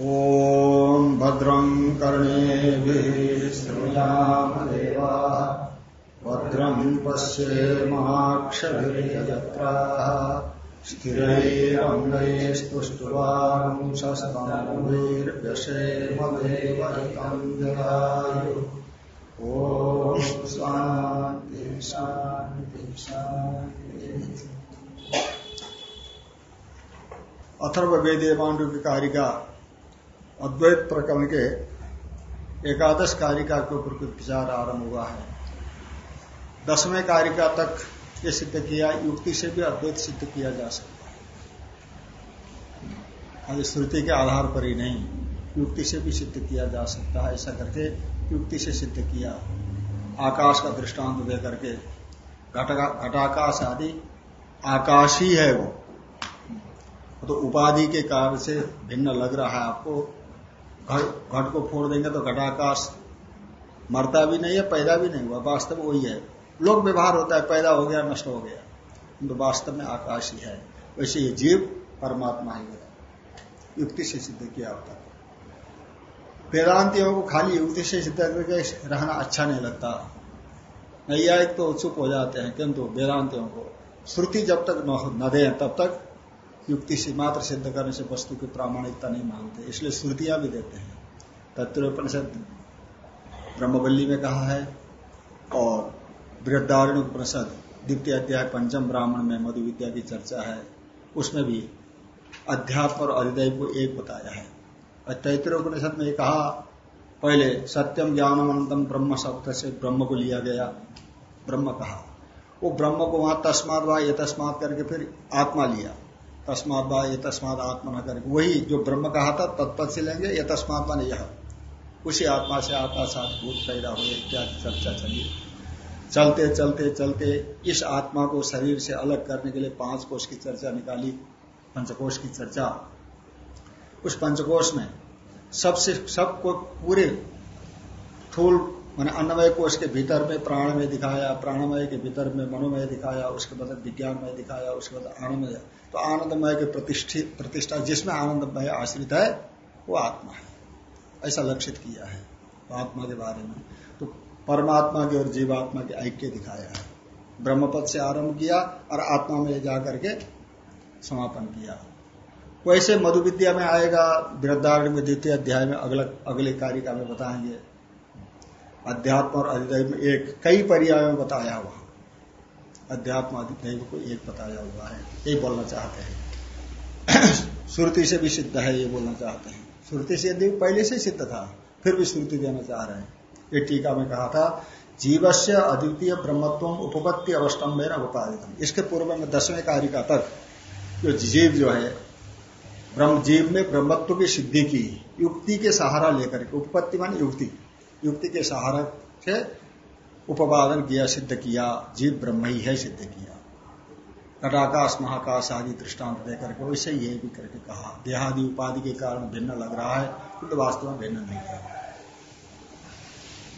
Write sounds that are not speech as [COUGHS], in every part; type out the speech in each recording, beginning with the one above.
ॐ भद्रं कर्णेभिः श्रृणामदेवा भद्रं पश्येमाक्षभिर्यजत्राः स्थिरैरङ्गैस्तुष्ट्वांशस्तनूर्व्यशेमदेवहितं जगायु ॐ शान्ति शान्ति शान्ति। कारिका अद्वैत प्रकरण के एकादश कारिका के ऊपर विचार आरंभ हुआ है। दसवें कारिका तक ये सिद्ध किया, युक्ति से भी अद्वैत सिद्ध किया जा सकता है। श्रुति के आधार पर ही नहीं, युक्ति से भी सिद्ध किया जा सकता है, ऐसा करके युक्ति से सिद्ध किया। आकाश का दृष्टांत दे करके घटाकाश आदि, आकाश ही है वो। तो उपाधि के कारण से भिन्न लग रहा है आपको घट को फोड़ देंगे तो घटाकाश मरता भी नहीं है, पैदा भी नहीं हुआ। वास्तव वही है। लोक व्यवहार होता है, पैदा हो गया, नष्ट हो गया। तो वास्तव में आकाश ही है। वैसे ये जीव परमात्मा ही है। युक्ति से सिद्ध किया होता है वेदांतियों को खाली युक्ति से सिद्ध करके रहना अच्छा नहीं लगता। नैयायिक तो उत्सुक हो जाते हैं, किंतु वेदांतियों को श्रुति जब तक न दे, तब तक युक्ति से मात्र सिद्ध करने से वस्तु की प्रामाणिकता नहीं मानते। इसलिए श्रुतियाँ भी देते हैं। तत्वोपनिषद ब्रह्मवल्ली में कहा है और बृहदारण उपनिषद द्वितीय अध्याय पंचम ब्राह्मण में मधु विद्या की चर्चा है। उसमें भी अध्यात्म और अधिदैव को एक बताया है। और तैतृय उपनिषद में कहा, पहले सत्यम ज्ञानम अनंतम ब्रह्म शब्द से ब्रह्म को लिया गया। ब्रह्म कहा। वो ब्रह्म को वहाँ तस्मात वा ये तस्मात करके फिर आत्मा लिया। तस्मात बा ये तस्मात आत्मा न करके वही जो ब्रह्म कहा था, तत्पद से लेंगे ये तस्मात ने यह। उसी आत्मा से आत्मा साथ भूत पैदा हुए, इत्यादि चर्चा चली। चलते चलते चलते, इस आत्मा को शरीर से अलग करने के लिए पाँच कोष की चर्चा निकाली, पंचकोश की चर्चा। उस पंचकोश में सबसे, सबको पूरे थूल मैंने अन्नमय कोष के भीतर में प्राण में दिखाया, प्राणमय के भीतर में मनोमय दिखाया, उसके बाद विज्ञान में दिखाया, उसके बाद आनंदमय। तो आनंदमय के प्रतिष्ठित प्रतिष्ठा जिसमें आनंदमय आश्रित है, वो आत्मा है। ऐसा लक्षित किया है आत्मा के बारे में। तो परमात्मा के और जीवात्मा के ऐक्य दिखाया है। ब्रह्मपद से आरंभ किया और आत्मा में जाकर के समापन किया। वैसे मधुविद्या में आएगा में द्वितीय अध्याय में अगला, अगले कार्य का में बताएँगे। अध्यात्म और अधिदैव में एक, कई पर्याय में बताया हुआ। अध्यात्म अधिदैव को एक बताया हुआ है। ये बोलना चाहते हैं। [CLEARS THROAT] श्रुति से भी सिद्ध है, ये बोलना चाहते हैं। श्रुति से यदि पहले से सिद्ध था, फिर भी श्रुति देना चाह रहे हैं। ये टीका में कहा था, जीवस्य अद्वितीय ब्रह्मत्व उपपत्ति अवस्टम में उपादित इसके पूर्व में दसवें कारिका तक जो जीव जो है, ब्रह्म, जीव में ब्रह्मत्व की सिद्धि की, युक्ति के सहारा लेकर के, उपपत्ति मान युक्ति। युक्ति के सहारा से उपादन किया, सिद्ध किया, जीव ब्रह्म ही है सिद्ध किया। घटाकाश महाकाश आदि दृष्टांत देकर के वैसे ये भी करके कहा। देहादि उपाधि के कारण भिन्न लग रहा है किंतु वास्तव में भिन्न नहीं है।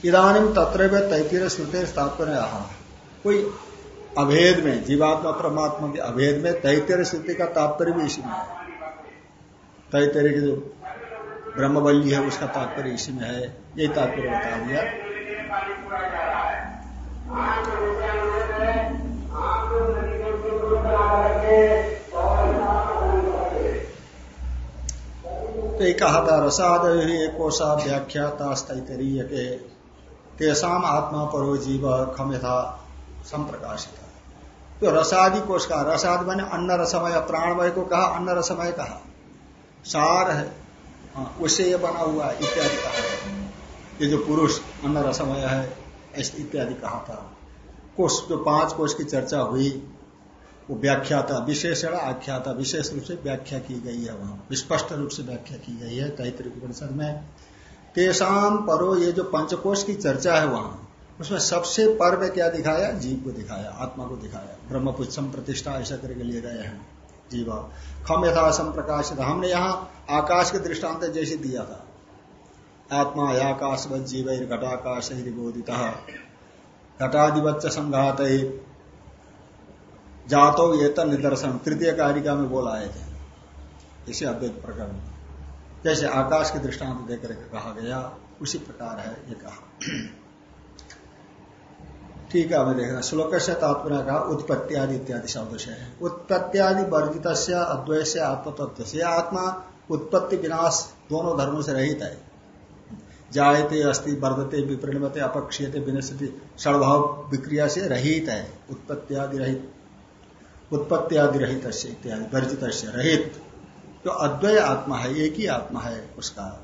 इधानी तत्र तैतीर श्रुति तात्पर्य रहा कोई अभेद में, जीवात्मा परमात्मा के अभेद में तैतीय श्रुति का तात्पर्य भी इसी में है। तैतरे की जो ब्रह्मवल्ली है, उसका तात्पर्य इसी में है। यही तात्पर्य बता दिया। तो कहा था रसाद कोषा व्याख्या तैतरीय के तेसाम आत्मा परो जीव खम्यथा संप्रकाशित। तो रसादि कोष का, रसाद मैंने अन्न रसमय प्राणमय को कहा अन्न रसमय कहा। सार है। हाँ, उससे ये बना हुआ है इत्यादि कहा ये जो पुरुष अन्न रसमय है इत्यादि कहा था। कोष जो पाँच कोष की चर्चा हुई वो व्याख्या था विशेषण आख्या था विशेष रूप से व्याख्या की गई है वहाँ। स्पष्ट रूप से व्याख्या की गई है परिषद में। तेसाम परो ये जो पंचकोश की चर्चा है वहाँ उसमें सबसे पर में क्या दिखाया? जीव को दिखाया आत्मा को दिखाया। ब्रह्मपुच्छम प्रतिष्ठा ऐसा करके लिए गए हैं। जीव। खम यथासम प्रकाशित हमने यहाँ आकाश के दृष्टांत जैसे दिया था। आत्मा आकाश जीव घटाकाश बोधित घटाधिवच्च संघात जातो ये निदर्शन। तृतीय कारिका में बोला आए थे इसे अद्वैत प्रकरण। जैसे आकाश के दृष्टांत देकर कहा गया, उसी प्रकार है ये कहा। ठीक है, हमें देखना। श्लोक से तात्पर्य कहा उत्पत्ति आदि इत्यादि शब्द से है। उत्पत्ति आदि वर्जित अद्वैत से आत्मतत्व से आत्मा उत्पत्ति, विनाश दोनों धर्मों से रहित है। जायते, अस्ति, वर्धते, विपरिणमते, अपक्षीयते विनशति सड़भाव विक्रिया से रहित है। उत्पत्ति आदि रहित। उत्पत्ति आदि रहित इत्यादि वर्जित रहित। जो अद्वय आत्मा है, एक ही आत्मा है उसका।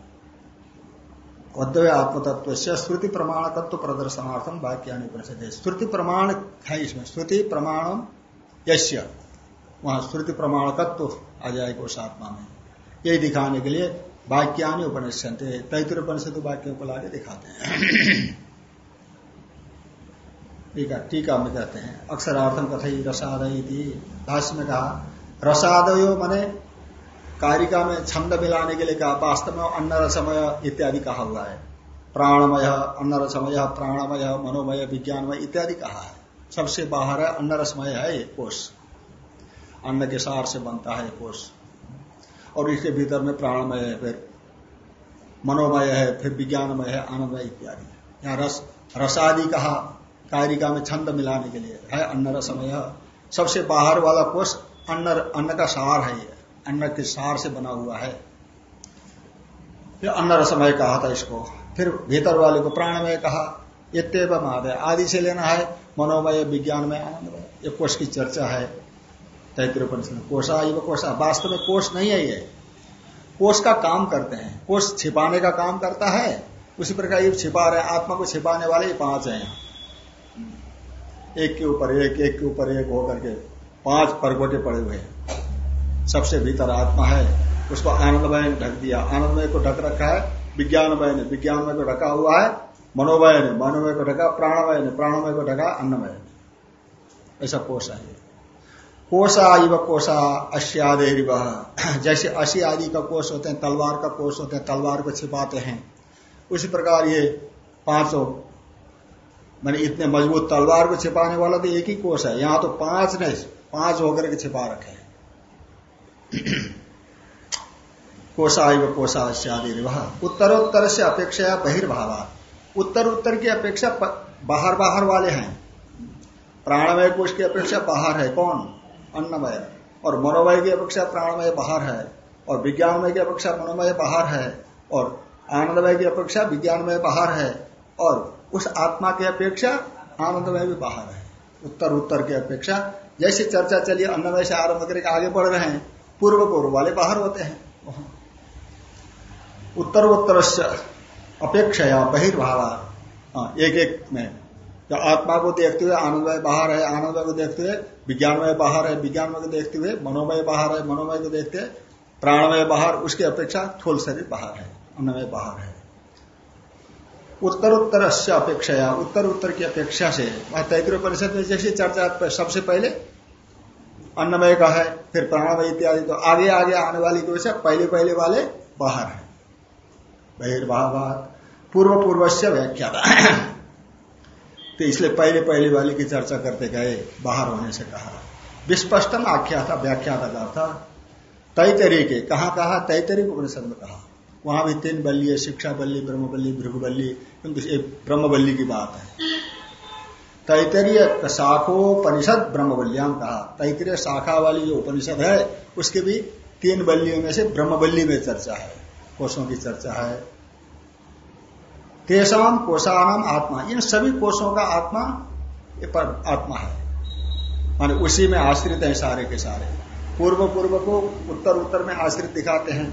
अद्वय आत्मतत्व से श्रुति प्रमाणकत्व प्रदर्शनार्थम वाक्यानि परिषद श्रुति प्रमाण है इसमें। श्रुति प्रमाणम यश्य वहाँ श्रुति प्रमाणकत्व आ जाएगा उस आत्मा में। यही दिखाने के लिए वाक्यानि उपनिषद तैतर उपनिषद वाक्यों को लाके दिखाते हैं। ठीक है टीका में कहते हैं। अक्षरार्थम कथई रसादय भाष्य में कहा, रसादयो मने कारिका में छंद मिलाने के लिए कहा, वास्तव में अन्न रसमय इत्यादि कहा हुआ है। प्राणमय अन्न रसमय प्राणमय, मनोमय, विज्ञानमय इत्यादि कहा है। सबसे बाहर है अन्न रसमय है ये कोष। अन्न के सार से बनता है कोष। और इसके भीतर में प्राणमय है, फिर मनोमय है, फिर विज्ञानमय है, आनंदमय इत्यादि यहाँ रस, रसादि कहा, कारिका में छंद मिलाने के लिए है अन्न रसमय सबसे बाहर वाला कोष अन्न अन्न का सार है ये। अन्न के सार से बना हुआ है। अन्न रसमय कहा था इसको। फिर भीतर वाले को प्राणमय कहा इतव महादय आदि से लेना है। मनोमय विज्ञानमय आनंदमय ये कोष की चर्चा है। तैतृ परिषद कोषा ये कोषा। वास्तव में कोष नहीं है ये। कोष का काम करते हैं। कोष छिपाने का काम करता है। उसी प्रकार ये छिपा रहे, आत्मा को छिपाने वाले ये पाँच हैं। एक के ऊपर एक एक के ऊपर एक होकर के पाँच परगोटे पड़े हुए हैं। सबसे भीतर आत्मा है, उसको आनंदमय ने ढक दिया। आनंदमय को ढक रखा है, विज्ञानमय ने। विज्ञानमय को ढका हुआ है, मनोमय ने। मनोमय को ढका, प्राणमय ने। प्राणमय को ढका, अन्नमय ने। ऐसा कोष है। कोषा इव कोषा अश्यादेव जैसे अशी आदि का कोष होते हैं, तलवार का कोष होते हैं, तलवार को छिपाते हैं। उसी प्रकार ये पाँचों, मैंने इतने मज़बूत तलवार को छिपाने वाला तो एक ही कोष है। यहाँ तो पाँच ने, पाँच होकर के छिपा रखे हैं। कोषा इव कोषा अश्यादेव उत्तरोत्तर से अपेक्षा बहिर्भाव। उत्तर उत्तर की अपेक्षा बाहर बाहर वाले हैं। प्राणमय कोष की अपेक्षा बाहर है कौन? अन्नमय। और मनोमय की अपेक्षा प्राणमय बाहर है। और विज्ञानमय की अपेक्षा मनोमय बाहर है। और आनंदमय की अपेक्षा विज्ञानमय बाहर है। और उस आत्मा की अपेक्षा आनंदमय भी बाहर है। उत्तर उत्तर की अपेक्षा। जैसे चर्चा चलिए, अन्नमय से आरंभ करके आगे बढ़ रहे हैं। पूर्व पूर्व वाले बाहर होते हैं वहाँ। उत्तर उत्तर अपेक्षा बहिर्भावा। हाँ, एक एक में। तो आत्मा को देखते हुए आनंदमय बाहर है आनंदमय को देखते हुए विज्ञानमय बाहर है विज्ञानमय को देखते हुए मनोमय बाहर है मनोमय को देखते प्राणमय बाहर उसकी अपेक्षा थोल शरीर बाहर है अन्नमय बाहर है। उत्तर उत्तर से अपेक्षा उत्तर उत्तर की अपेक्षा से तैतृ परिषद में जैसी चर्चा सबसे पहले अन्नमय का है, फिर प्राणमय इत्यादि। तो आगे आगे आने वाली की वजह पहले पहले वाले बाहर है। बहिर्भाव पूर्व पूर्व से व्याख्या [COUGHS] तो इसलिए पहले पहले वाली की चर्चा करते गए, बाहर होने से कहा। विस्पष्टम आख्या था व्याख्या था तय तरीके कहा कहा? तय तरीके उपनिषद में कहा। वहाँ भी तीन बल्ली शिक्षा बल्ली ब्रह्म बल्ली भृगु बल्ली किंतु ब्रह्म बल्ली की बात है। तैतरीय शाखोपनिषद ब्रह्म बल्लियाम कहा। तैतरीय शाखा वाली जो उपनिषद है, उसके भी तीन बल्लियों में से ब्रह्म बल्ली में चर्चा है। कोषों की चर्चा है। तेसाम कोशानाम आत्मा। इन सभी कोषों का आत्मा आत्मा है। माने उसी में आश्रित है सारे के सारे। पूर्व पूर्व को उत्तर उत्तर में आश्रित दिखाते हैं।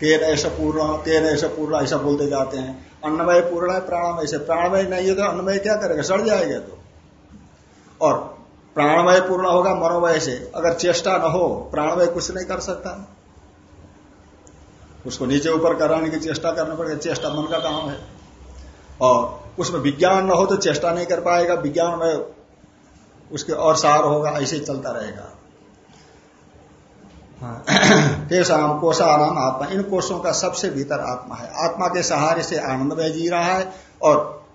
तेन ऐसा पूर्ण, तेन ऐसा पूर्ण, ऐसा बोलते जाते हैं। अन्नमय पूर्ण है प्राणमय से प्राणमय नहीं है तो अन्नमय क्या करेगा? सड़ जाएगा तो। और प्राणमय पूर्ण होगा मनोमय से। अगर चेष्टा न हो, प्राणमय कुछ नहीं कर सकता। उसको नीचे ऊपर कराने की चेष्टा करना पड़ेगा। चेष्टा मन का काम है। और उसमें विज्ञान न हो तो चेष्टा नहीं कर पाएगा। विज्ञान में उसके और सार होगा, ऐसे चलता रहेगा। केशाम हाँ। [CLEARS THROAT] कोशानाम आत्मा। इन कोषों का सबसे भीतर आत्मा है। आत्मा के सहारे से आनंदमय जी रहा है और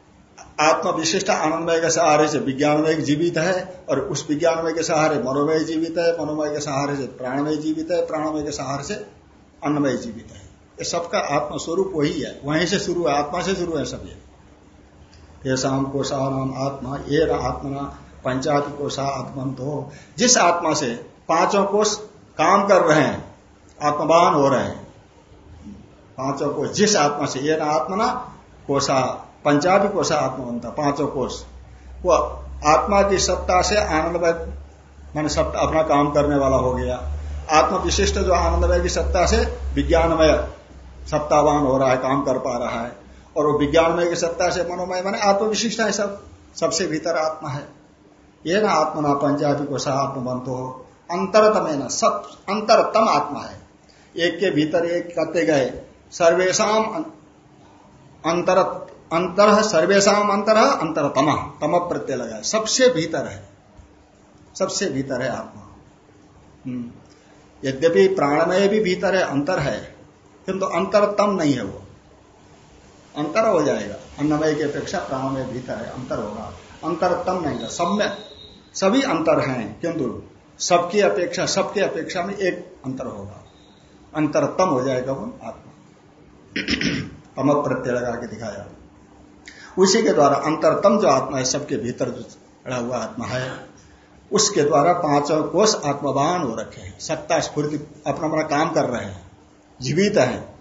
आत्मा विशिष्ट आनंदमय के सहारे से विज्ञानमय जीवित है और उस विज्ञानमय के सहारे मनोमय जीवित है। मनोमय के सहारे से प्राणमय जीवित है। प्राणमय के सहारे से अन्नमय जीवित है। ये सबका आत्मा स्वरूप वही है। वहीं से शुरू है। आत्मा से शुरू है सब ये। येषाम कोशानाम आत्मा। ये आत्मना पंचायत कोशा आत्मन तो जिस आत्मा से पाँचों कोष काम कर रहे हैं आत्मवान हो रहे हैं। पाँचों कोष, जिस आत्मा से, ये आत्मना कोशा पंचाबी कोशा आत्मवंता पाँचों कोष। वो आत्मा की सत्ता से आनंदमय मान सत्ता, अपना काम करने वाला हो गया। आत्म विशिष्ट जो आनंदमय की सत्ता से विज्ञानमय, सत्तावान हो रहा है, काम कर पा रहा है। और वो विज्ञानमय की सत्ता से मनोमय, माने आत्म विशिष्ट है सब। सबसे भीतर आत्मा है। ये ना आत्मना पंचायती को सह आत्मबंध हो। अंतरतम है ना सब अंतरतम आत्मा है। एक के भीतर एक करते गए सर्वेशम अंतर अंतर सर्वेशम अंतर अंतरतम, तम प्रत्यय लगाए सबसे भीतर है। सबसे भीतर है आत्मा। हम्म। यद्यपि प्राणमय भी भीतर है, अंतर है, किंतु अंतरतम नहीं है वो। अंतर हो जाएगा। अन्नमय की अपेक्षा प्राणमय भीतर है, अंतर होगा। अंतरतम नहीं है। सब में सभी अंतर हैं, किंतु सबकी अपेक्षा, सबके अपेक्षा में एक अंतर होगा। अंतरतम हो जाएगा वो आत्मा। [CLEARS THROAT] तम प्रत्यय लगा के दिखाया। उसी के द्वारा अंतरतम जो आत्मा है, सबके भीतर जो चढ़ा हुआ आत्मा है, उसके द्वारा पाँचों कोष आत्मवान हो रखे हैं। सत्ता, स्फूर्ति, अपना अपना काम कर रहे हैं। जीवित है।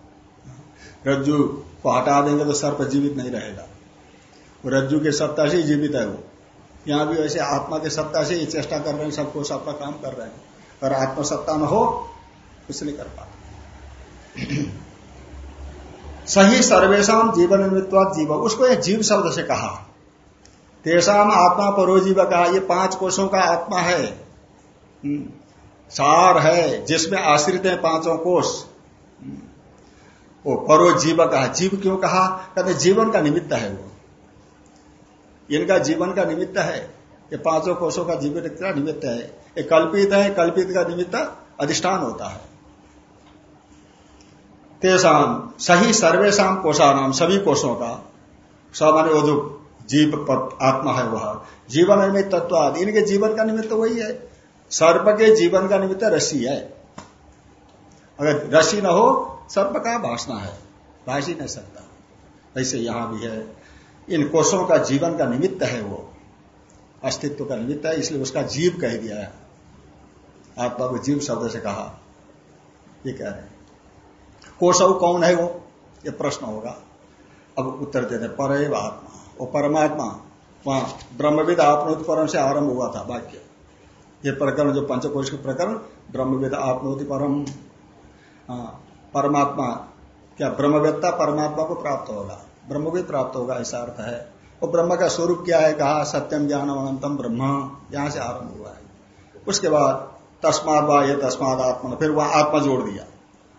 रज्जु को हटा देंगे तो सर्प जीवित नहीं रहेगा। रज्जु के सत्ता से जीवित है वो। यहाँ भी वैसे आत्मा के सत्ता से ही चेष्टा कर रहे हैं, सबको सबका काम कर रहे हैं। अगर आत्मसत्ता न हो, कुछ नहीं कर पाते। [CLEARS THROAT] सही सर्वेशा जीवन निमित्त जीव। उसको एक जीव शब्द से कहा। तेसाम आत्मा परोजीव कहा। ये पाँच कोषों का आत्मा है। हम्म। सार है, जिसमें आश्रित है पाँचों कोष। हम्म। वो परोजीव कहा। जीव क्यों कहा? कहते जीवन का निमित्त है वो। इनका जीवन का निमित्त है। ये पाँचों कोषों का जीवन का निमित्त है। ये कल्पित है, कल्पित का निमित्त अधिष्ठान होता है। तेसाम सही सर्वेशा कोषानाम सभी कोषों का सामान्य वो जो जीव आत्मा है वह। जीवन निमित्त तत्व आदि इनके जीवन का निमित्त वही है। सर्प के जीवन का निमित्त रसी है। अगर रसी न हो, सर्प का भाषणा है। भाष नहीं सकता। ऐसे यहाँ भी है। इन कोषों का जीवन का निमित्त है वो। अस्तित्व का निमित्त है, इसलिए उसका जीव कह दिया है। आत्मा को जीव शब्द से कहा। ये कह रहे हैं। कोशव कौन है वो? ये प्रश्न होगा। अब उत्तर देते पर आत्मा वो परमात्मा, वहाँ ब्रह्मविद आपनोति परम से आरंभ हुआ था वाक्य। ये प्रकरण जो पंचकोश के प्रकरण, ब्रह्मविद आपनोति परम। परमात्मा, क्या ब्रह्मवेत्ता परमात्मा को प्राप्त होगा? ब्रह्म भी प्राप्त होगा, ऐसा अर्थ है। वो ब्रह्म का स्वरूप क्या है? कहा सत्यम ज्ञान अनंतम ब्रह्म। यहाँ से आरंभ हुआ है। उसके बाद तस्माद वा ये तस्माद आत्मा फिर वहाँ आत्मा जोड़ दिया।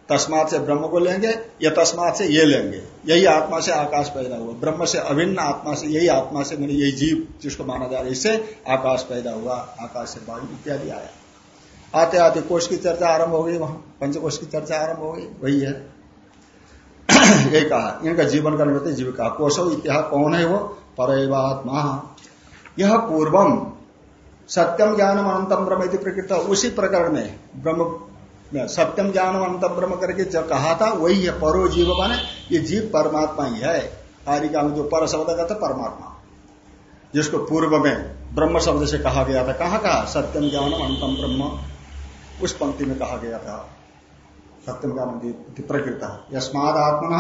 तस्मात से ब्रह्म को लेंगे, या तस्मात से ये लेंगे। यही आत्मा से आकाश पैदा हुआ। ब्रह्म से अभिन्न आत्मा से, यही आत्मा से, मैंने यही जीव जिसको माना जा रहा है, इससे आकाश पैदा हुआ, आकाश से वायु इत्यादि आया। आते आते कोष की चर्चा आरंभ हो गई वहाँ। पंचकोष की चर्चा आरंभ हो गई। वही है। ये कहा, इनका जीवन का निमित्त जीविका कोशो इतिहास कौन है वो? परवात्मा। यह पूर्वम सत्यम ज्ञानम अनंतम ब्रह्म प्रकृत। उसी प्रकरण में ब्रह्म, सत्यम ज्ञान अंत ब्रह्म करके जब कहा था, वही है परो जीव माने, ये जीव परमात्मा ही है। कारिका में जो पर शब्द का था, परमात्मा। जिसको पूर्व में ब्रह्म शब्द से कहा गया था, कहा कहा? सत्यम ज्ञान अंतम ब्रह्म। उस पंक्ति में कहा गया था। सत्यम ज्ञान प्रकृत यस्माद आत्मन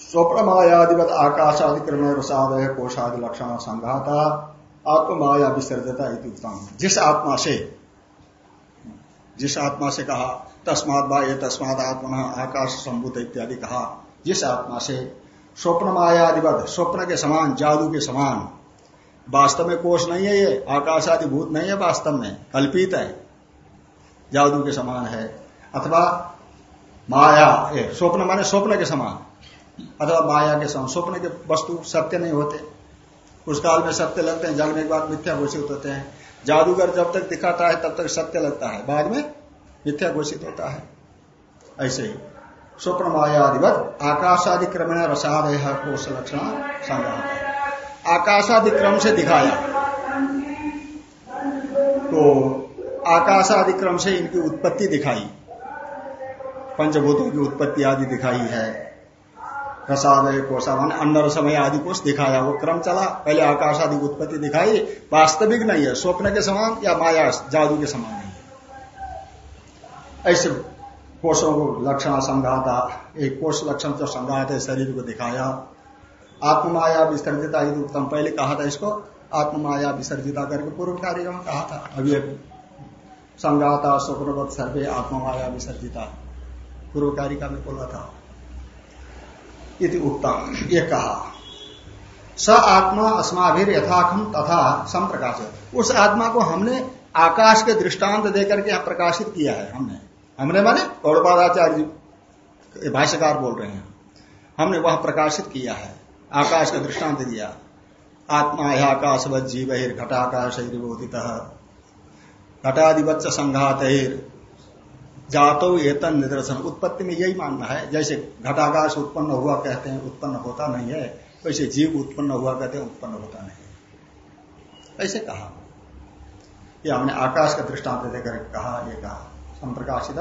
स्वप्न मायादिवत आकाशादिक्रमण रसादय कोशादि लक्षण संघाता आत्म माया विसर्जता जिस आत्मा से जिस आत्मा से कहा तस्मात बा ये तस्मात आत्मा आकाश संभूत इत्यादि कहा, जिस आत्मा से स्वप्न मायादिवत स्वप्न के समान, जादू के समान, वास्तव में कोष नहीं है ये आकाश आदि भूत नहीं है वास्तव में, कल्पित है, जादू के समान है। अथवा माया स्वप्न माने स्वप्न के समान। अथवा माया के समान। स्वप्न के वस्तु सत्य नहीं होते। उस काल में सत्य लगते हैं, जल में एक बार मिथ्या घोषित होते हैं। जादूगर जब तक दिखाता है, तब तक सत्य लगता है। बाद में मिथ्या घोषित होता है। ऐसे ही। स्वप्न मायादिवत आकाशादिक्रमण रसादय कोष लक्षण संग्रह। आकाशादिक्रम से दिखाया। तो आकाशादिक्रम से इनकी उत्पत्ति दिखाई। पंचभूतों की उत्पत्ति आदि दिखाई है। रसादय कोषा, मान अन्न समय आदि कोष दिखाया। वो क्रम चला, पहले आकाश आदि की उत्पत्ति दिखाई। वास्तविक नहीं है, स्वप्न के समान या माया, जादू के समान नहीं ऐसे कोषों को लक्षण संघाता, एक कोष लक्षण जो संघात है, शरीर को दिखाया। आत्ममाया विसर्जिता उत्तम, पहले कहा था इसको, आत्ममाया विसर्जिता करके पूर्व कार्य कहा था। अभी संघाता, स्वप्नवत, सर्वे आत्ममाया विसर्जिता। पूर्व कारिका में बोला था। इति उत्तम। ये कहा, स आत्मा अस्माभिर यथाखम तथा संप्रकाश उस आत्मा को हमने आकाश के दृष्टांत देकर के यहाँ प्रकाशित किया है हमने। हमने माने गौरवादाचार्य जी भाष्यकार बोल रहे हैं। हमने वह प्रकाशित किया है। आकाश का दृष्टांत दिया। आत्मा है आकाशवत जीव हिर घटाकाश घटाधिवत्स संघात जातो एतन निदर्शन। उत्पत्ति में यही मानना है। जैसे घटाकाश उत्पन्न हुआ कहते हैं, उत्पन्न होता नहीं है। वैसे जीव उत्पन्न हुआ कहते हैं, उत्पन्न होता नहीं ऐसे कहा। ये हमने आकाश का दृष्टांत देकर कहा, ये कहा। संप्रकाशित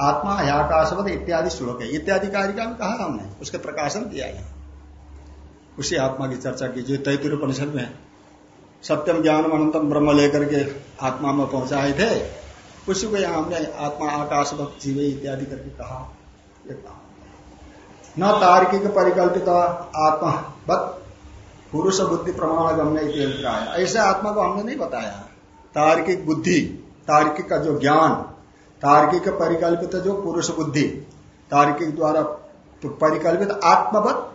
आत्मा है, आकाशवत इत्यादि श्लोक है। इत्यादि कारिका में कहा हमने। उसके प्रकाशन दिया है। उसी आत्मा की चर्चा की, जो तैतुर परिषद में सत्यम ज्ञान अनंतम ब्रह्म लेकर के आत्मा में पहुँचाए थे। उसी को यहाँ हमने आत्मा, आकाश भक्त जीव इत्यादि करके कहा। न तार्किक परिकल्पित आत्मा, बत पुरुष बुद्धि प्रमाण गम्य ऐसे आत्मा को हमने नहीं बताया। तार्किक बुद्धि, तार्किक का जो ज्ञान, तार्किक परिकल्पित जो पुरुष बुद्धि, तार्किक द्वारा तो परिकल्पित आत्मवत,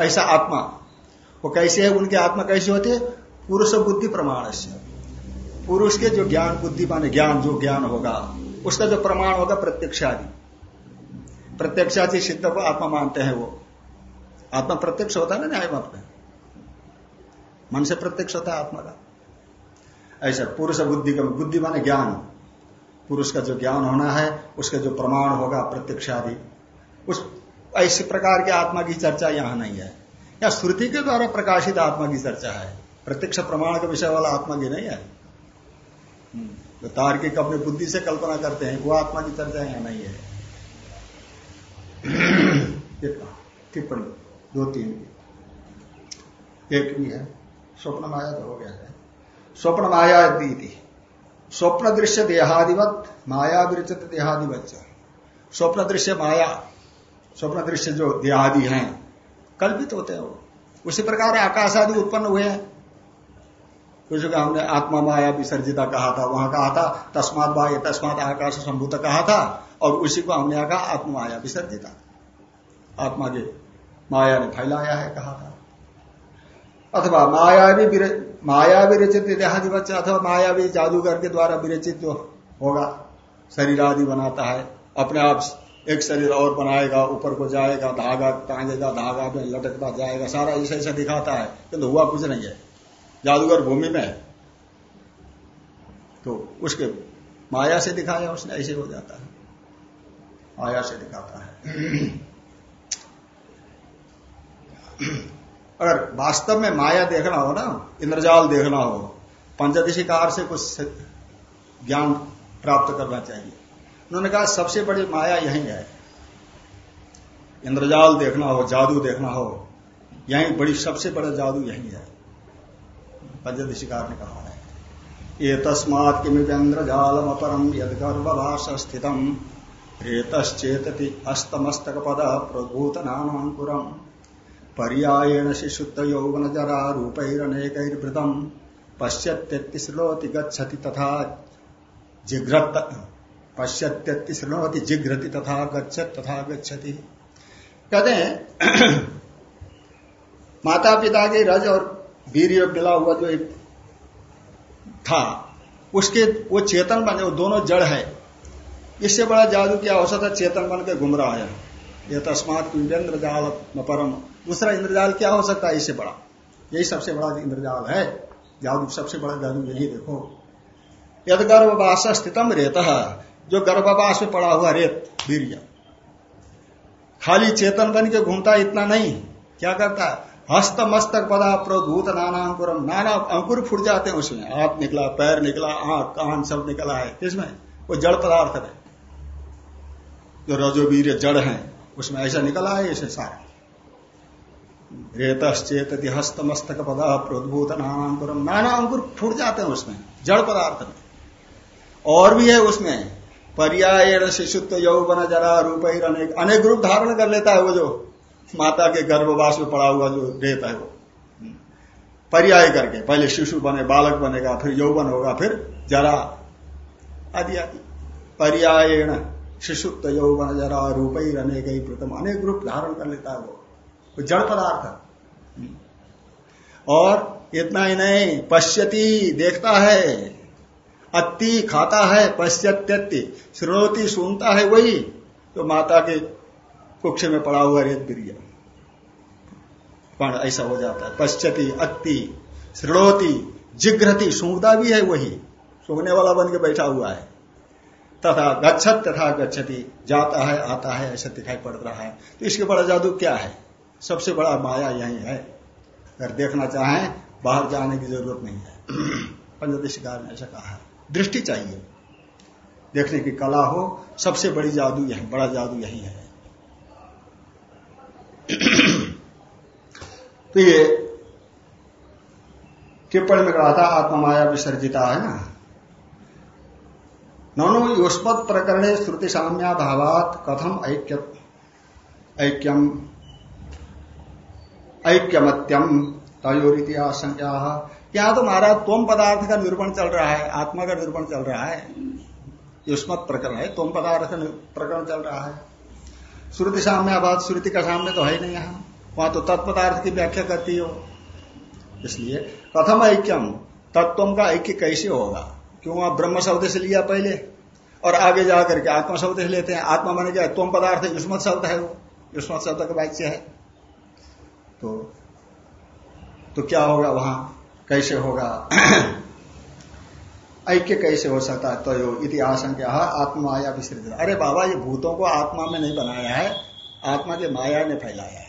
ऐसा आत्मा। वो कैसे है? उनकी आत्मा कैसे होती है? पुरुष बुद्धि प्रमाण से। पुरुष के जो ज्ञान, बुद्धि माने ज्ञान, जो ज्ञान होगा, उसका जो प्रमाण होगा प्रत्यक्षादि। प्रत्यक्षादि सिद्ध को आत्मा मानते हैं वो। आत्मा प्रत्यक्ष होता है ना न्याय में मन से प्रत्यक्ष होता है आत्मा का। ऐसा पुरुष बुद्धि का, बुद्धि माने ज्ञान। पुरुष का जो ज्ञान होना है, उसका जो प्रमाण होगा प्रत्यक्ष आदि उस, ऐसे प्रकार के आत्मा की चर्चा यहाँ नहीं है। या श्रुति के द्वारा प्रकाशित आत्मा की चर्चा है। प्रत्यक्ष प्रमाण का विषय वाला आत्मा की नहीं है। तो तार्किक अपनी बुद्धि से कल्पना करते हैं, वो आत्मा की चर्चा यहाँ नहीं है? [CLEARS THROAT] टिप्पणी, दो तीन। एक भी है, स्वप्न माया तो हो गया है। स्वप्न माया स्वप्न दृश्य देहादिवत, माया विरचित देहादिवत। स्वप्न दृश्य माया, स्वप्न दृश्य जो देहादि हैं, कल्पित होते हैं वो। उसी प्रकार आकाश आदि उत्पन्न हुए हैं। कुछ का हमने आत्मा माया विसर्जिता कहा था, वहाँ कहा था, तस्मात बाह्य तस्मात आकाश संभूत कहा था, और उसी को हमने कहा आत्मा माया विसर्जिता। आत्मा के माया ने फैलाया है कहा था। अथवा मायावी मायावी रचित देहादि बच्चा अथवा माया भी जादूगर के द्वारा विरचित जो होगा। शरीर आदि बनाता है, अपने आप एक शरीर और बनाएगा, ऊपर को जाएगा, धागा टांगेगा, धागा में लटकता जाएगा, सारा ऐसा ऐसा दिखाता है, किंतु तो हुआ कुछ नहीं है। जादूगर भूमि में। तो उसके माया से दिखाया उसने, ऐसे हो जाता है। माया से दिखाता है। अगर वास्तव में माया देखना हो ना, इंद्रजाल देखना हो पंचदशी कार से कुछ ज्ञान प्राप्त करना चाहिए। उन्होंने कहा, सबसे बड़ी माया यही है। इंद्रजाल देखना हो, जादू देखना हो, यही बड़ी, सबसे बड़ा जादू यही है। पंचदशिकार ने कहा है। ये तस्मात किमिंद्रजालम अपरम यद गर्भभाष स्थित रेतश्चेतति अस्तमस्तक पद प्रभूत नानुरम पर्यायण शिशुद्ध यौवन जरा रूपैरनेकैर्भृतम पश्यत्यतिश्रोति गच्छति तथा जिघ्रत पश्यत्यतिश्रोति जिघ्रति तथा गच्छत तथा गच्छति। कहते हैं [CLEARS THROAT] माता पिता के रज और वीर मिला हुआ जो एक था, उसके, वो चेतन बने, वो दोनों जड़ है। इससे बड़ा जादू क्या हो सकता चेतन बन के घूम रहा है। ये तस्मात इंद्र जाल परम। दूसरा इंद्रजाल क्या हो सकता है इससे बड़ा। यही सबसे बड़ा इंद्रजाल है। जादू सबसे बड़ा जादू, यही देखो। यद गर्भवास स्थितम रेत, जो गर्भवास में पड़ा हुआ रेत वीर खाली चेतन बन के घूमता इतना नहीं। क्या करता? है हस्त मस्तक पदा प्रभूत नाना अंकुरम नाना अंकुर फुट जाते हैं उसमें। हाथ निकला, पैर निकला, आँख, कान सब निकला है। किसमें? वो जड़ पदार्थ है जो रजोवीर जड़ है, उसमें ऐसा निकला है, ऐसे सारा। रेतश्चेत हस्तमस्तक पद प्रोद्भूत नानांकुरम नाना अंकुर फूट जाते हैं उसमें, जड़ पदार्थ में। और भी है उसमें पर्याय शिशुत्व यौवन जरा रूप अनेक अनेक रूप धारण कर लेता है वो जो माता के गर्भवास में पड़ा हुआ जो रेत है वो। पर्याय करके, पहले शिशु बने, बालक बनेगा, फिर यौवन होगा, फिर जरा आदि आदि। पर्यायण शिशुत्व यौवन जरा रूप अनेक ही प्रथम। अनेक रूप धारण कर लेता है वो। वो जड़ पदार्थ। और इतना ही नहीं, पश्यति, देखता है अति खाता है, पश्यत्यति, श्रोति सुनता है वही तो माता के कुक्ष में पड़ा हुआ रेत प्रिय पण ऐसा हो जाता है। पश्यति अति श्रोति जिग्रति सूंघता भी है वही। सूंघने वाला बन के बैठा हुआ है। तथा गच्छत, तथा गच्छति। जाता है, आता है, ऐसा दिखाई पड़ रहा है। तो इसके बड़ा जादू क्या है? सबसे बड़ा माया यही है। अगर देखना चाहें, बाहर जाने की ज़रूरत नहीं है। [CLEARS THROAT] पंचदशिकार ने ऐसा कहा है। दृष्टि चाहिए। देखने की कला हो, सबसे बड़ी जादू यही, बड़ा जादू यही है। तो ये टिप्पणी में कहा था, आत्ममाया विसर्जिता, है ना? ननु युष्मत प्रकरण श्रुति साम्या भावात कथम ऐक्य, ऐक्यम, ऐक्यमत्यम तयोरिति आशंका। यहाँ तो महाराज तोम पदार्थ का निरूपण चल रहा है, आत्मा का निरूपण चल रहा है। युष्मत प्रकरण है तोम पदार्थ का प्रकरण चल रहा है। श्रुति सामने बात श्रुति का सामने तो है नहीं यहाँ। वहाँ तो तत्पदार्थ की व्याख्या करती हो। इसलिए कथम ऐक्यम, तत्व का ऐक्य कैसे होगा? क्यों वहाँ ब्रह्म शब्द से लिया पहले? और आगे जाकर के आत्मा शब्द से लेते हैं। आत्मा माने क्या? तुम पदार्थ युष्मत शब्द है वो। युष्मत शब्द का वाक्य है। तो तो क्या होगा वहाँ? कैसे होगा? [CLEARS THROAT] ऐक्य कैसे हो सकता है? तय तो इतिहास क्या आत्माया विसर्जित अरे बाबा, ये भूतों को आत्मा में नहीं बनाया है। आत्मा के माया ने फैलाया है।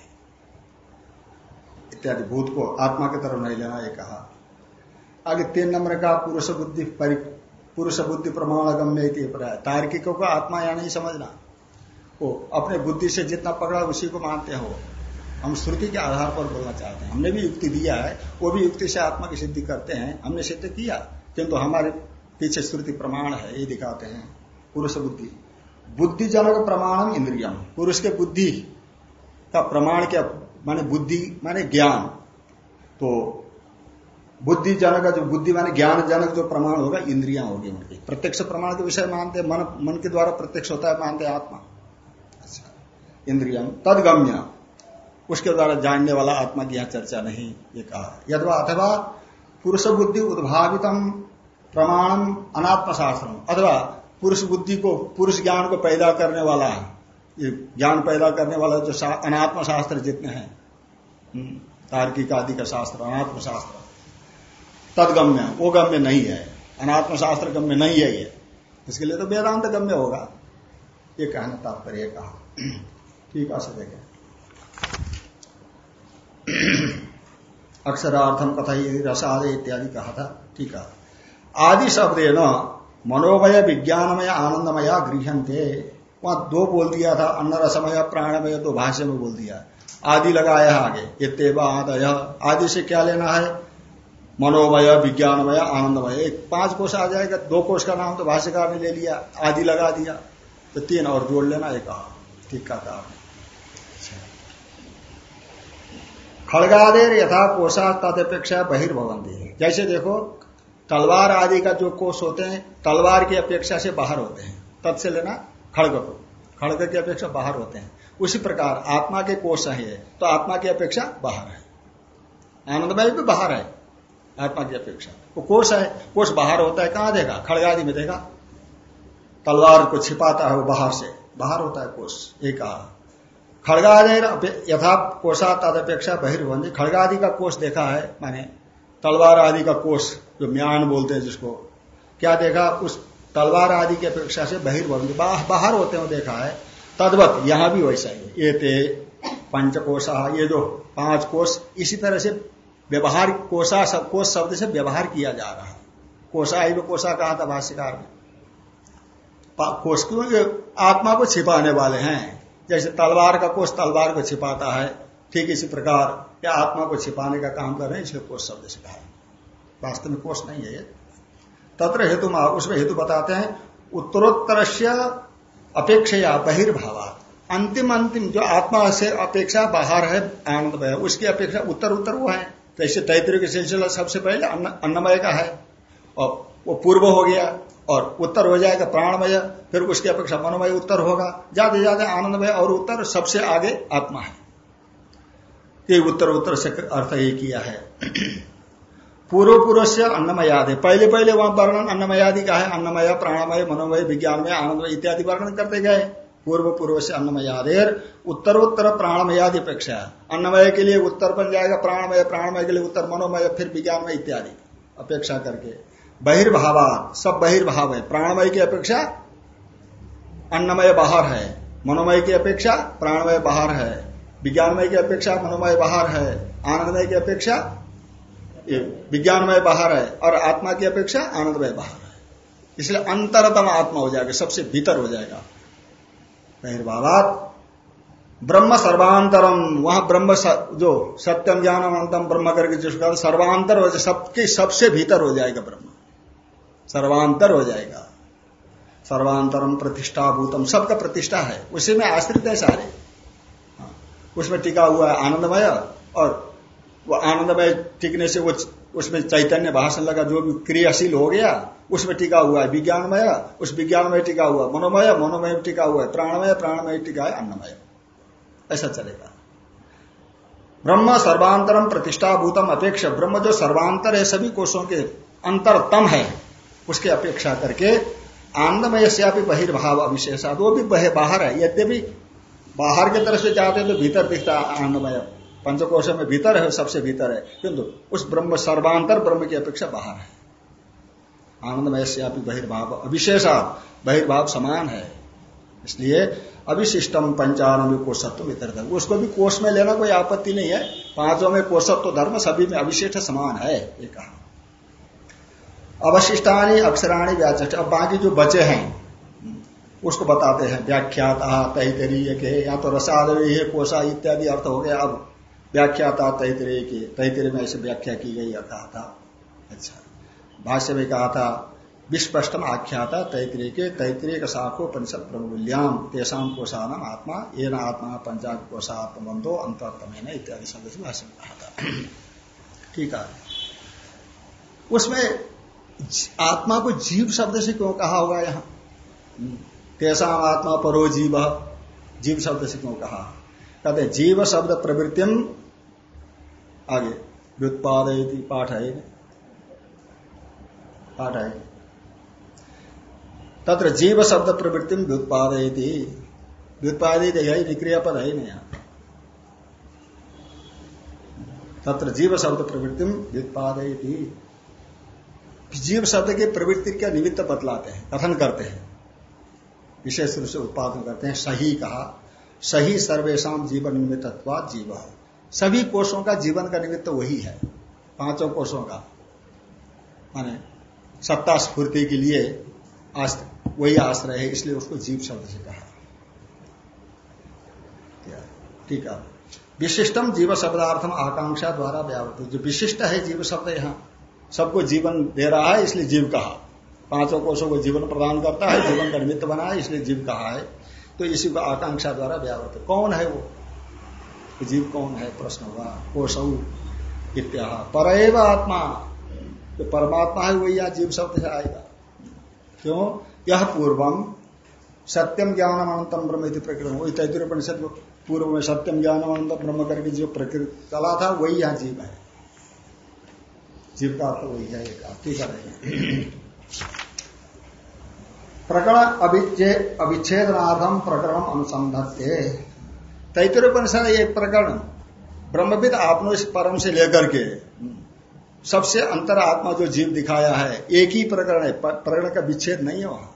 इत्यादि, भूत को आत्मा की तरफ़ नहीं लेना, ये कहा। आगे तीन नंबर का, पुरुष बुद्धि पुरुष बुद्धि प्रमाण गम्य तार्किकों को आत्मा या नहीं समझना। वो अपने बुद्धि से जितना पकड़ा, उसी को मानते हो। हम श्रुति के आधार पर बोलना चाहते हैं। हमने भी युक्ति दिया है, वो भी युक्ति से आत्मा की सिद्धि करते हैं। हमने सिद्ध किया, किंतु हमारे पीछे श्रुति प्रमाण है, ये दिखाते हैं। पुरुष बुद्धि। बुद्धिजनक प्रमाणम इंद्रियम। पुरुष के बुद्धि का प्रमाण क्या? माने बुद्धि, माने ज्ञान। तो बुद्धि जनक जो बुद्धि माने ज्ञान जनक जो प्रमाण होगा, इंद्रिया होगी उनकी। प्रत्यक्ष प्रमाण के विषय मानते, मन मन के द्वारा प्रत्यक्ष होता है, मानते आत्मा। अच्छा इंद्रियम तदगम्य। उसके द्वारा जानने वाला आत्मा की यहाँ चर्चा नहीं, ये कहा यदवा अथवा पुरुष बुद्धि उद्भावितम प्रमाण अनात्म शास्त्र अथवा पुरुष बुद्धि को, पुरुष ज्ञान को पैदा करने वाला ये ज्ञान पैदा करने वाला जो शा, अनात्म शास्त्र जितने हैं हम्म, तार्किक आदि का शास्त्र अनात्म शास्त्र तदगम्य वो गम्य नहीं है अनात्म शास्त्र गम्य नहीं है ये। इसके लिए तो वेदांत गम्य होगा। ये कहना तात्पर्य कहा। [CLEARS THROAT] ठीक है देखें। [CLEARS THROAT] अक्षरार्थम कथा रसाद इत्यादि कहा था। ठीक है। आदि शब्द न मनोमय विज्ञानमय आनंदमय गृहते वहाँ दो बोल दिया था अन्न रसमय प्राणमय, दो भाष्य में बोल दिया। आदि लगाया है आगे इतवा आदय, आदि से क्या लेना है? मनोमय, विज्ञानमय, आनंदमय। एक पाँच कोष आ जाएगा, दो कोष का नाम तो भाष्यकार ने ले लिया, आदि लगा दिया। तो तीन और जोड़ लेना, एक कहा ठीक का कहा खड़गादेर यथा कोषा तदपेक्षा बहिर्भवंती जैसे देखो, तलवार आदि का जो कोष होते हैं, तलवार की अपेक्षा से बाहर होते हैं। तब से लेना खड़ग को। खड़ग की अपेक्षा बाहर होते हैं। उसी प्रकार आत्मा के कोष है तो आत्मा की अपेक्षा बाहर है। आनंदमय भी बाहर है, आत्मा की अपेक्षा। वो कोष है, कोष बाहर होता है, कहाँ देगा? खड़गादि में देगा। तलवार को छिपाता है वो बाहर से। बाहर होता है कोष, एक खड़गादेर यथा कोषा तदपेक्षा बहिर्भवंती खड़गादि का कोष देखा है, माने तलवार आदि का कोष, जो म्यान बोलते हैं जिसको, क्या देखा? उस तलवार आदि की अपेक्षा से बहिर्भवंती बाहर होते हो देखा है, तद्वत, यहाँ भी वैसा ही ये ते पंचकोशा ये जो पाँच कोष, इसी तरह से व्यवहार कोषा कोष शब्द से व्यवहार किया जा रहा है। कोषा ही कोषा कहा था भाष्यकार में? कोष क्योंकि आत्मा को छिपाने वाले हैं। जैसे तलवार का कोष तलवार को छिपाता है, ठीक इसी प्रकार, या आत्मा को छिपाने का काम कर रहे हैं, इसलिए कोष शब्द से कहा वास्तव में कोष नहीं है तत्र हेतु उसमें हेतु बताते हैं उत्तरोत्तर अपेक्षा बहिर्भाव अंतिम अंतिम जो आत्मा से अपेक्षा बाहर है आनंदमय उसकी अपेक्षा उत्तर उत्तर वो है। जैसे तैतृय सिलसिला सबसे पहले अन्नमय का है, और वो पूर्व हो गया, और उत्तर हो जाएगा प्राणमय, फिर उसकी अपेक्षा मनोमय उत्तर होगा। ज़्यादा ज़्यादा आनंदमय और उत्तर सबसे आगे आत्मा है। ये उत्तर उत्तर से अर्थ ये किया है। पूर्व पूर्व से अन्नमयादि। पहले पहले वहाँ वर्णन अन्नमयादि का है, अन्नमय, प्राणमय, मनोमय, विज्ञानमय, आनंदमय इत्यादि वर्णन करते गए। पूर्व पूर्व से अन्नमयादेर उत्तर उत्तर प्राणमयादि अपेक्षा है। अन्नमय के लिए उत्तर बन जाएगा, प्राणमय प्राणमय के लिए उत्तर मनोमय, फिर विज्ञानमय इत्यादि अपेक्षा करके। बहिर्भावा सब बहिर्भाव है। प्राणमय की अपेक्षा अन्नमय बाहर है। मनोमय की अपेक्षा प्राणमय बाहर है। विज्ञानमय की अपेक्षा मनोमय बाहर है। आनंदमय की अपेक्षा विज्ञानमय बाहर है और आत्मा की अपेक्षा आनंदमय बाहर है। इसलिए अंतरतम आत्मा हो जाएगा सबसे भीतर हो जाएगा। बहिर्भावात ब्रह्म सर्वांतरम वहाँ ब्रह्म जो सत्यम ज्ञान अनंतम ब्रह्म करके जिसका सर्वांतर हो जाए सबके सबसे भीतर हो जाएगा ब्रह्म। सर्वांतर हो जाएगा। सर्वांतरम प्रतिष्ठा भूतम सबका प्रतिष्ठा है। उसी में आश्रित है सारे। हाँ, उसमें टिका हुआ है आनंदमय और वो आनंदमय टिकने से वो उसमें चैतन्य भाषण लगा, जो भी क्रियाशील हो गया, उसमें टिका हुआ है विज्ञानमय, उस विज्ञानमय टिका हुआ, मनोमय मनोमय टिका हुआ है, प्राणमय प्राणमय टिका है, अन्नमय। ऐसा चलेगा। ब्रह्म सर्वांतरम प्रतिष्ठा भूतम अपेक्षा, ब्रह्म जो सर्वांतर है, सभी कोषों के अंतरतम है, उसकी अपेक्षा करके आनंदमय से भी बहिर्भाव अविशेषा, वो भी बाहर है, यद्यपि बाहर की तरफ़ से जाते तो भीतर दिखता आनंदमय। पंचकोश में भीतर है, सबसे भीतर है। किंतु उस ब्रह्म, सर्वांतर ब्रह्म की अपेक्षा बाहर है। आनंदमय से आप बहिर्भाव अविशेषा बहिर्भाव समान है। इसलिए अविशिष्टम पंचानवे कोशत्व इतर उसको भी कोष में लेना कोई आपत्ति नहीं है। पाँचों में कोशत्व धर्म, सभी में अविशिष्ट समान है, ये कहा। अवशिष्टानी, अक्षराणी व्याच अब बाकी जो बचे हैं, उसको बताते हैं। व्याख्याता, तैतरीय, के, या तो रसादवी है कोषा इत्यादि अर्थ हो गया। अब व्याख्याता तैतरे के, तैतरे में ऐसे व्याख्या की गई कहा था अच्छा। भाष्य में कहा था, विस्पष्टम आख्याता तैतरे के तैतरीय शाखो परिषद प्रमूल्याम तेषाम कोषानम आत्मा ये न आत्मा पंचांग कोषात्मबंधो अंतरतम इत्यादि शब्द से भाष्य में कहा था। ठीक है। उसमें आत्मा को जीव शब्द से क्यों कहा होगा यहाँ? कैसा आत्मा परो जीव जीव शब्द से क्यों कहा? कहते जीव शब्द प्रवृत्तिम आगे। व्युत्पाद पाठ है पाठ है तत्र जीव शब्द प्रवृत्ति व्युत्पादयती। व्युत्पादित है निक्रिया पद है नहीं तत्र जीव शब्द प्रवृत्ति व्युत्पादयती। जीव शब्द की प्रवृत्ति का निमित्त बतलाते हैं, कथन करते हैं। विशेष रूप से उत्पादन करते हैं, सही कहा। सही सर्वेशा जीवन निमित्तवाद जीव। सभी कोषों का जीवन का निमित्त वही है, पाँचों कोषों का। माने सत्ता स्फूर्ति के लिए वही आश्रय है, इसलिए उसको जीव शब्द से कहा। ठीक है। विशिष्टम जीव शब्दार्थम आकांक्षा द्वारा व्यावृत। जो विशिष्ट है जीव शब्द यहाँ, सबको जीवन दे रहा है, इसलिए जीव कहा। पाँचों कोषों को जीवन प्रदान करता है, जीवन का निमित्त बना है, इसलिए जीव कहा है। तो इसी को आकांक्षा द्वारा व्यावृत। कौन है वो? जीव कौन है? प्रश्न हुआ। कोशऊ इत्या पर आत्मा। जो परमात्मा है वही यहाँ जीव शब्द से आएगा। क्यों? यह पूर्वम सत्यम ज्ञान अनंतम ब्रह्म प्रकृति वही तैतृपनिषद पूर्व में सत्यम ज्ञान अनंतम ब्रह्म करके जो प्रकृति चला था, वही यहाँ जीव है। जीव का अर्थ वही है, एक ठीक है। प्रकरण अविच्छेदनार्थम प्रकरण अनुसंधत्ते। तैतरोपनिषद एक प्रकरण ब्रह्मविद आपनो इस परम से लेकर के, सबसे अंतर आत्मा जो जीव दिखाया है, एक ही प्रकरण है प्रकरण का विच्छेद नहीं है वहाँ।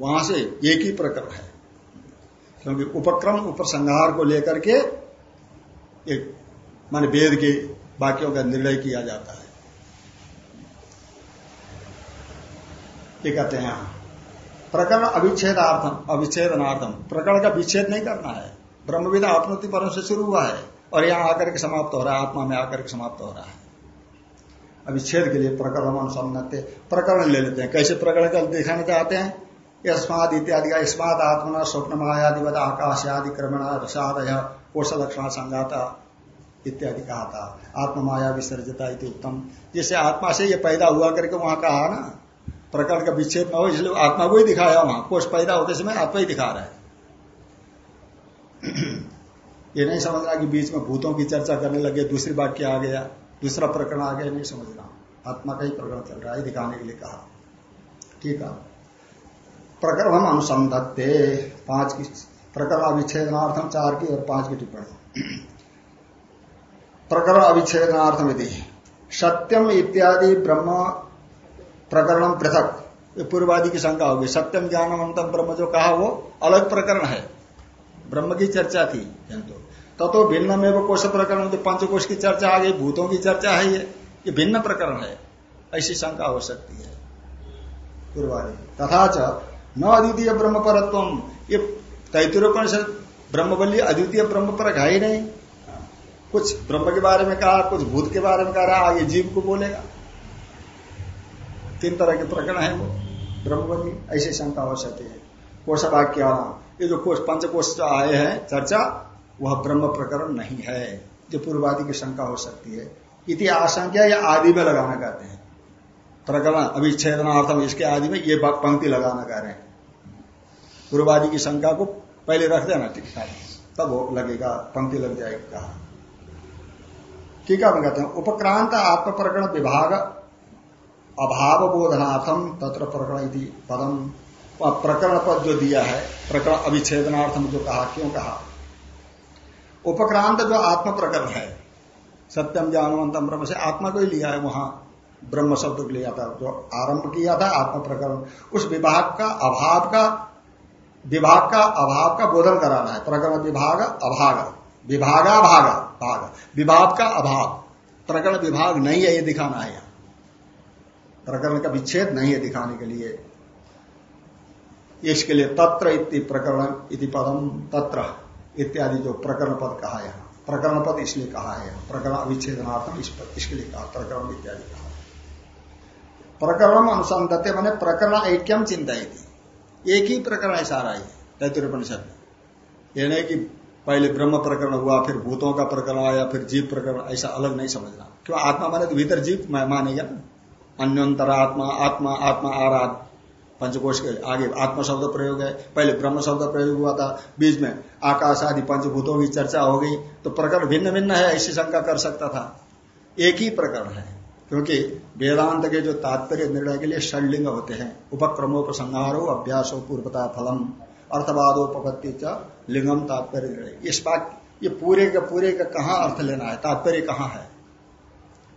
वहाँ से एक ही प्रकरण है। क्योंकि उपक्रम, उपसंहार को लेकर के एक, मान वेद के वाक्यों का निर्णय किया जाता है। ये कहते हैं प्रकरण अविच्छेदार्थम, अविच्छेदनार्थम। प्रकरण का विच्छेद नहीं करना है। ब्रह्मविदा आपनोति परम से शुरू हुआ है और यहाँ आकर के समाप्त हो रहा है, आत्मा में आकर के समाप्त हो रहा है। अविच्छेद के लिए प्रकरण अनुसमनते प्रकरण ले लेते हैं। कैसे प्रकरण का दिखाना चाहते हैं? यस्माद इत्यादि का स्माद आत्मना स्वप्न मायादिवत आकाश आदि क्रमण रसाद कोष लक्षण संगाता इत्यादि कहा था। आत्म माया विसर्जता उत्तम। जिससे आत्मा से ये पैदा हुआ करके वहाँ कहा ना प्रकरण का विच्छेद न हो इसलिए आत्मा को ही दिखाया वहाँ। कोष पैदा होते समय आत्मा ही दिखा रहा है। ये नहीं समझना कि बीच में भूतों की चर्चा करने लगे, दूसरी वाक्य आ गया, दूसरा प्रकरण आ गया, नहीं समझना आत्मा का ही प्रकरण चल रहा है दिखाने के लिए कहा। ठीक है। प्रकरण हम अनुसंधत्ते, पाँच की प्रकरण अविच्छेदनार्थम चार की और पाँच की टिप्पणी। प्रकरण अविच्छेदनार्थम यदि सत्यम इत्यादि ब्रह्म प्रकरण पृथक। पूर्वादि की शंका होगी। सत्यम ज्ञानवंतम ब्रह्म जो कहा वो अलग प्रकरण है। ब्रह्म की चर्चा थी किंतु। ततो भिन्न में वो कोश प्रकरण तो पंचकोश की चर्चा आ गई, भूतों की चर्चा है ये। ये भिन्न प्रकरण है। ऐसी शंका हो सकती है। पूर्वादि। तथा न अद्वितीय ब्रह्म परत्व ये तैतरोपण से ब्रह्मबल्ली अद्वितीय ब्रह्म पर है ही नहीं। कुछ ब्रह्म के बारे में कहा, कुछ भूत के बारे में कह रहा आगे जीव को बोलेगा। तीन तरह के प्रकरण है वो। ब्रह्मबल्ली ऐसी शंका हो सकती है। कोश वाक्य, ये जो कोष पंचकोश जो आए हैं, चर्चा, वह ब्रह्म प्रकरण नहीं है। जो पूर्वादि की शंका हो सकती है। इति आशंका या आदि में लगाना कहते हैं। प्रकरण अभिच्छेदनार्थम इसके आदि में ये पंक्ति लगाना कह रहे हैं। पूर्वादि की शंका को पहले रख देना ठीक है। तब वो लगेगा, पंक्ति लग जाएगी कहा। ठीक है कहते हैं, उपक्रांत आत्म प्रकरण विभाग अभाव बोधनार्थम तत्र प्रकरण पदम प्रकरण पद जो दिया है, प्रकरण अभिच्छेदनार्थम जो कहा, क्यों कहा? उपक्रांत जो आत्म प्रकरण है सत्यम जानवंतम ब्रह्म से आत्मा को ही लिया है वहाँ, ब्रह्म शब्द को लिया था, जो आरंभ किया था आत्म प्रकरण, उस विभाग का अभाव का, विभाग का अभाव का बोधन कराना है। प्रकरण विभाग, अभाग, विभागा भाग भाग, विभाग का अभाव। प्रकरण विभाग नहीं है, ये दिखाना है प्रकरण का विच्छेद नहीं है दिखाने के लिए। इसके लिए तत्र इति प्रकरण, इति पदम तत्र, इत्यादि जो प्रकरण पद कहा है। प्रकरण पद इसलिए कहा है। प्रकरण अविच्छेदनार्थम इस इसके लिए कहा, प्रकरण इत्यादि कहा प्रकरण अनुसंधते मैंने प्रकरण ऐक्यम चिंता एक ही प्रकरण है सारा ही, तैतृपनिषद में। यह नहीं कि पहले ब्रह्म प्रकरण हुआ, फिर भूतों का प्रकरण आया, फिर जीव प्रकरण, ऐसा अलग नहीं समझना। क्यों? आत्मा माने तो भीतर जीव मानेगा ना। अन्योंतर आत्मा आत्मा आराध पंचकोश के आगे आत्म शब्द प्रयोग है। पहले ब्रह्म शब्द प्रयोग हुआ था। बीच में आकाश आदि पंचभूतों की चर्चा हो गई। तो प्रकरण भिन्न भिन्न है, ऐसी शंका कर सकता था। एक ही प्रकरण है, क्योंकि वेदांत के जो तात्पर्य निर्णय के लिए षडलिंग होते हैं। उपक्रमो उपक्रमोपसंहारो अभ्यासो पूर्वता फलम। अर्थवादोपत्ति च लिंगम तात्पर्य निर्णय। इस बात, ये पूरे का पूरे का कहा अर्थ लेना है? तात्पर्य कहाँ है?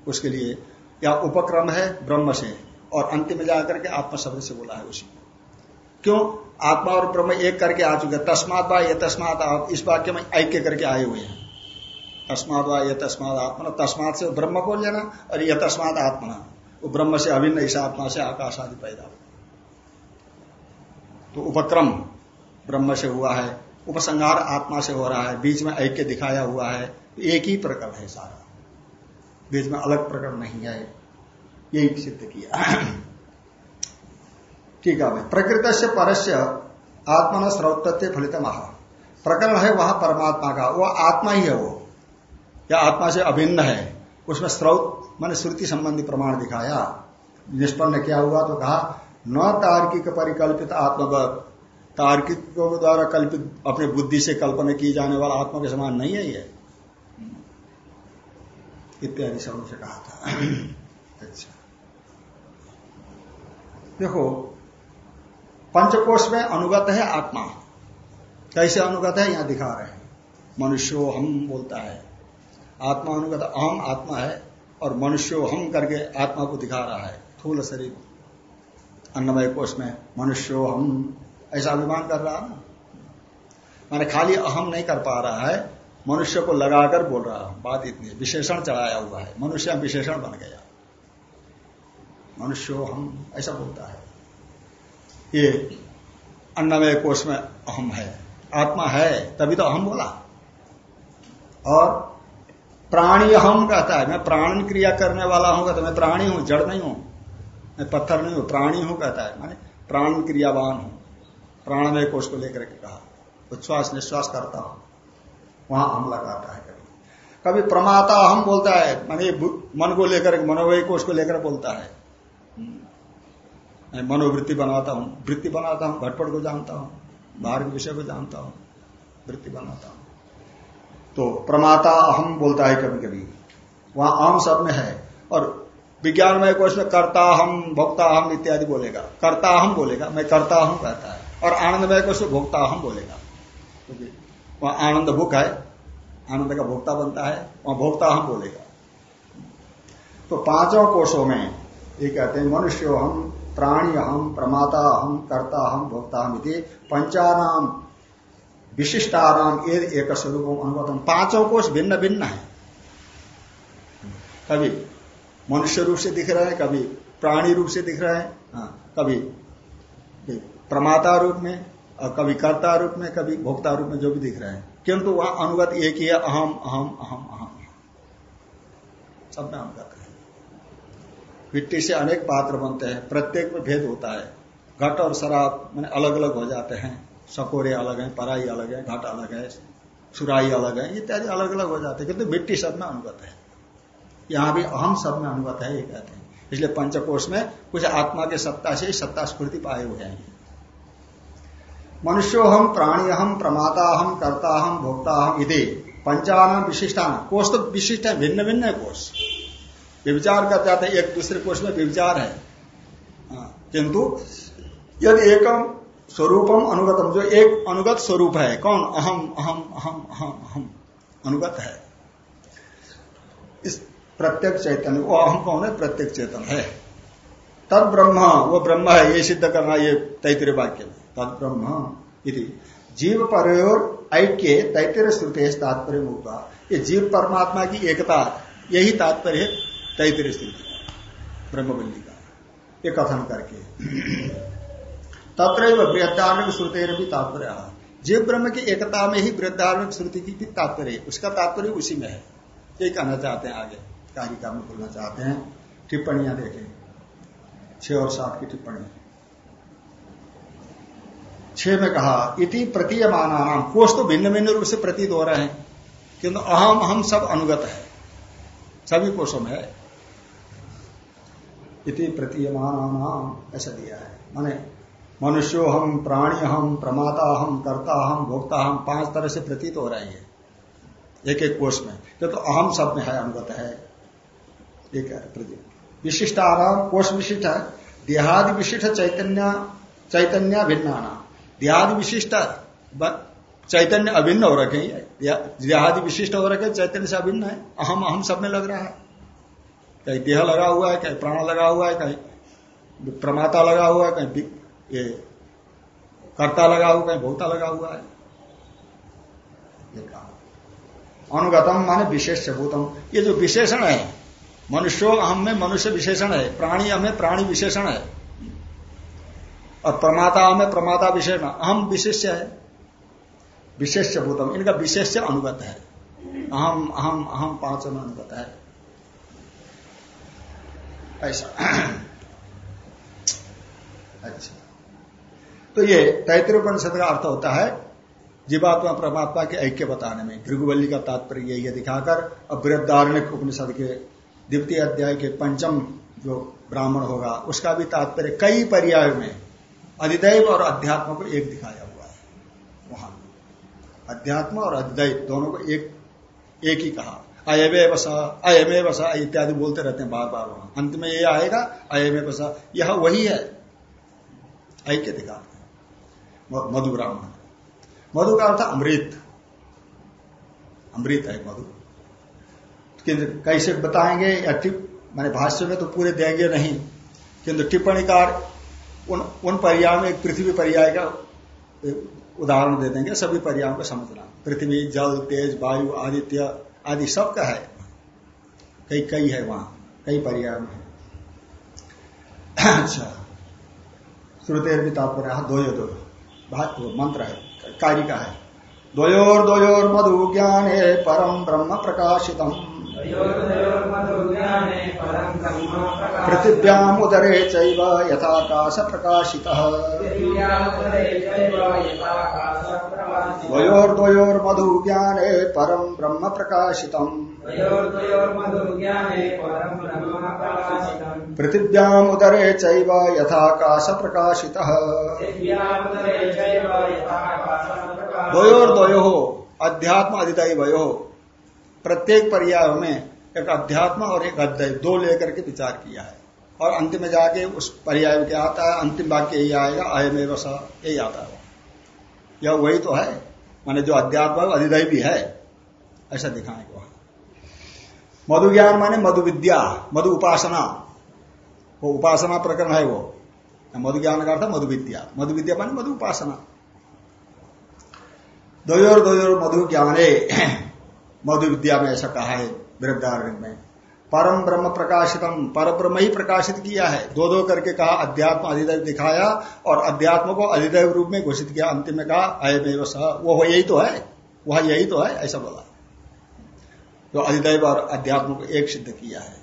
उसके लिए या उपक्रम है ब्रह्म से। और अंतिम में जाकर के आत्मा शब्द से बोला है उसी। क्यों? आत्मा और ब्रह्म एक करके आ चुके तस्मात बा ये तस्मात आप इस वाक्य में ऐक्य करके आए हुए हैं। तस्मात बा ये तस्मात आत्मा। तस्मात से ब्रह्म बोल लेना और ये तस्मात आत्मा। वो ब्रह्म से अभिन्न इस आत्मा से आकाश आदि पैदा तो उपक्रम ब्रह्म से हुआ है। उपसंहार आत्मा से हो रहा है। बीच में ऐक्य दिखाया हुआ है। एक ही प्रकरण है सारा। बीच में अलग प्रकरण नहीं है यही सिद्ध किया। ठीक है प्रकृत से परस्य आत्मा न स्रोतत्व फलित महा प्रकरण है वहाँ परमात्मा का। वो आत्मा ही है वो। या आत्मा से अभिन्न है। उसमें स्रोत मैंने श्रुति संबंधी प्रमाण दिखाया। निष्पन्न क्या हुआ तो कहा, न तार्किक परिकल्पित आत्मवत। तार्किकों द्वारा कल्पित अपने बुद्धि से कल्पना की जाने वाला आत्मा के समान नहीं है ये। इत्यादि शब्द से कहा था। अच्छा। देखो, पंचकोश में अनुगत है आत्मा। कैसे अनुगत है? यहाँ दिखा रहे हैं। मनुष्यो हम बोलता है। आत्मा अनुगत, अहम आत्मा है और मनुष्यो हम करके आत्मा को दिखा रहा है। थूल शरीर। अन्नमय कोष में मनुष्यो हम। ऐसा अभिमान कर रहा है। माने खाली अहम नहीं कर पा रहा है। मनुष्य को लगाकर बोल रहा हूँ, बात इतनी विशेषण चढ़ाया हुआ है, मनुष्य विशेषण बन गया। मनुष्य हम, ऐसा बोलता है। ये अन्नमय कोष में अहम है, आत्मा है, तभी तो अहम बोला। और प्राणी अहम कहता है, मैं प्राण क्रिया करने वाला हूँ तो मैं प्राणी हूँ, जड़ नहीं हूँ, मैं पत्थर नहीं हूँ, प्राणी हूँ, कहता है, माने प्राण क्रियावान हूँ। प्राणमय कोष को लेकर के कहा उच्छ्वास निश्वास करता हूँ। वहाँ हम लगाता है कभी। कभी प्रमाता हम बोलता है, माने मन को लेकर, मनोवय कोष को लेकर बोलता है। मैं मनोवृत्ति बनाता हूँ, वृत्ति बनाता हूँ, घटपट को जानता हूँ, बाहर के विषय को जानता हूँ, वृत्ति बनाता हूँ। तो प्रमाता अहम बोलता है कभी कभी। वहाँ आम सब में है। और विज्ञानमय कोष में कर्ता हम भोक्ता हम इत्यादि बोलेगा। कर्ता हम बोलेगा, मैं करता हूँ कहता है। और आनंदमय कोष में भोक्ता हम बोलेगा। वहाँ आनंद भूख है। आनंद का भोक्ता बनता है। वहाँ भोक्ता हम बोलेगा। तो पाँचों कोषों में ये कहते हैं मनुष्य हम प्राणी हम प्रमाता हम कर्ता हम भोक्ता हम इति पंचानाम विशिष्टाराम एक स्वरूप अनुगतम। पाँचों कोष भिन्न भिन्न है। कभी मनुष्य रूप से दिख रहा है कभी प्राणी रूप से दिख रहा है हाँ, कभी प्रमाता रूप में और कभी कर्ता रूप में, कभी भोक्ता रूप में जो भी दिख रहे हैं। किंतु वह अनुगत एक ही है, अहम अहम अहम अहम। सब में अनुगत है। मिट्टी से अनेक पात्र बनते हैं, प्रत्येक में भेद होता है। घट और शराब मैंने अलग अलग हो जाते हैं। सकोरे अलग है, पराई अलग है, घट अलग है, सुराई अलग है, इत्यादि अलग अलग हो जाते हैं। किंतु मिट्टी सब में अनुगत है। यहाँ भी अहम सब में अनुगत है, ये कहते हैं। इसलिए पंचकोश में कुछ आत्मा के सत्ता से सत्ता स्फूर्ति पाए हुए हैं। मनुष्यो हम प्राणी हम प्रमाता हम कर्ता हम भोक्ता हम इधे पंचान विशिष्टान कोष तो विशिष्ट है भिन्न भिन्न है कोष विचार कर जाते एक दूसरे कोष में विचार है। हाँ, किंतु यदि एकम स्वरूपम अनुगतम जो एक अनुगत स्वरूप है कौन? अहम अहम अहम अहम अहम अनुगत है। इस प्रत्येक चैतन्य वो अहम कौन है? प्रत्येक चेतन है। तद ब्रह्म वो ब्रह्म है ये सिद्ध करना ये तैतृय वाक्य में। तद ब्रह्म जीव पर ऐक्य तैतृय श्रुति तात्पर्य होगा ये जीव परमात्मा की एकता, यही तात्पर्य है तैतृय स्थिति ब्रह्मबल्ली का ये कथन करके। तत्र बृहदार्मिक श्रुति भी तात्पर्य। जीव ब्रह्म की एकता में ही वृद्धार्मिक श्रुति की भी तात्पर्य उसका तात्पर्य उसी में है। ये कहना चाहते हैं आगे। कारिका में बोलना चाहते हैं। टिप्पणियाँ देखें। छह और सात की टिप्पणी। छह में कहा इति प्रतीयमान नाम कोष तो भिन्न भिन्न रूप से प्रतीत हो रहे हैं किंतु अहम हम सब अनुगत है। सभी कोषों में है। इति प्रतीयमान नाम ऐसा दिया है। माने मनुष्यो हम प्राणी हम प्रमाता हम कर्ता हम भोक्ता हम पाँच तरह से प्रतीत हो रहे हैं। एक एक कोष में। तो, तो अहम सब में है अनुगत है। एक विशिष्ट आराम कोष विशिष्ट है। देहादि विशिष्ट चैतन्य चैतन्य भिन्न देहादि विशिष्ट चैतन्य अभिन्न हो रखे देहादि विशिष्ट हो रखे चैतन्य से अभिन्न है। अहम अहम सब में लग रहा है। कहीं देह लगा हुआ है, कहीं प्राण लगा हुआ है, कहीं प्रमाता लगा हुआ है, कहीं ये कर्ता लगा हुआ कहीं भोक्ता लगा हुआ है। अनुगतम माने विशेष भूतम। ये जो विशेषण है, मनुष्यो हम में मनुष्य विशेषण है, प्राणी हमें प्राणी विशेषण है। और प्रमाता हमें प्रमाता विशेषण अहम विशेष्य है। विशेष्य भूतम इनका विशेष्य अनुगत है। अहम अहम अहम पाँच में अनुगत है। ऐसा। अच्छा। तो ये तैतृपनिषद का अर्थ होता है, जीवात्मा परमात्मा के ऐक्य बताने में। भृगुवल्ली का तात्पर्य यही दिखाकर, अब बृहदारण्य उपनिषद के द्वितीय अध्याय के पंचम जो ब्राह्मण होगा, उसका भी तात्पर्य कई पर्याय में अधिदैव और अध्यात्म को एक दिखाया हुआ है। वहाँ। अध्यात्म और अधिदैव दोनों को एक एक ही कहा। अयमे बसा अयमे बसा इत्यादि बोलते रहते हैं बार बार वहाँ। अंत में ये आएगा अयमे बसा यह वही है। ऐक्य दिखा मधु ब्राह्मण। मधु का अर्थ अमृत। अमृत है मधु। कैसे बताएँगे या टिप, मैंने भाष्य में तो पूरे देंगे नहीं। किंतु टिप्पणीकार उन उन पर्याय में पृथ्वी पर्याय का उदाहरण दे देंगे, सभी पर्यायों को समझना पृथ्वी, जल, तेज, वायु, आदित्य, आदि सब का है। कई कई है वहाँ, कई पर्याय में अच्छा। श्रुतेर भी तात्पर्य दो। दो मंत्र है, कार्य का है। द्वयोर द्वयोर मधु ज्ञान परम ब्रह्म प्रकाशितम। पृथिव्यामुदरे चैव यथाकाश प्रकाशितः द्वयोर्द्वयोर्मधु ज्ञाने परम ब्रह्म प्रकाशितम्। पृथिव्यामुदरे चैव यथाकाश प्रकाशितः अध्यात्म अधिदय वयो प्रत्येक पर्याय में एक अध्यात्म और एक अध्यय, दो लेकर के विचार किया है। और अंतिम में जाके उस पर्याय क्या आता है, अंतिम वाक्य यही आएगा अयमेव स यही आता है। यह वही तो है, माने जो अध्यात्म अधिदय भी है, ऐसा दिखाएँगे वहाँ। मधु ज्ञान माने मधु विद्या मधु उपासना। वो उपासना प्रकरण है वो। मधु ज्ञान का अर्थ मधु विद्या मधु विद्या माने मधु उपासना। दोयोर मधु ज्ञाने [CLEARS THROAT] मधु विद्या में ऐसा कहा है। वृद्धारण में। परम ब्रह्म प्रकाशितम पर ब्रह्म ही प्रकाशित किया है। दो दो करके कहा, अध्यात्म अधिदैव दिखाया और अध्यात्म को अधिदैव रूप में घोषित किया। अंतिम में कहा सह वो यही तो है। वह यही तो है, ऐसा बोला। तो अधिदैव और अध्यात्म को एक सिद्ध किया है।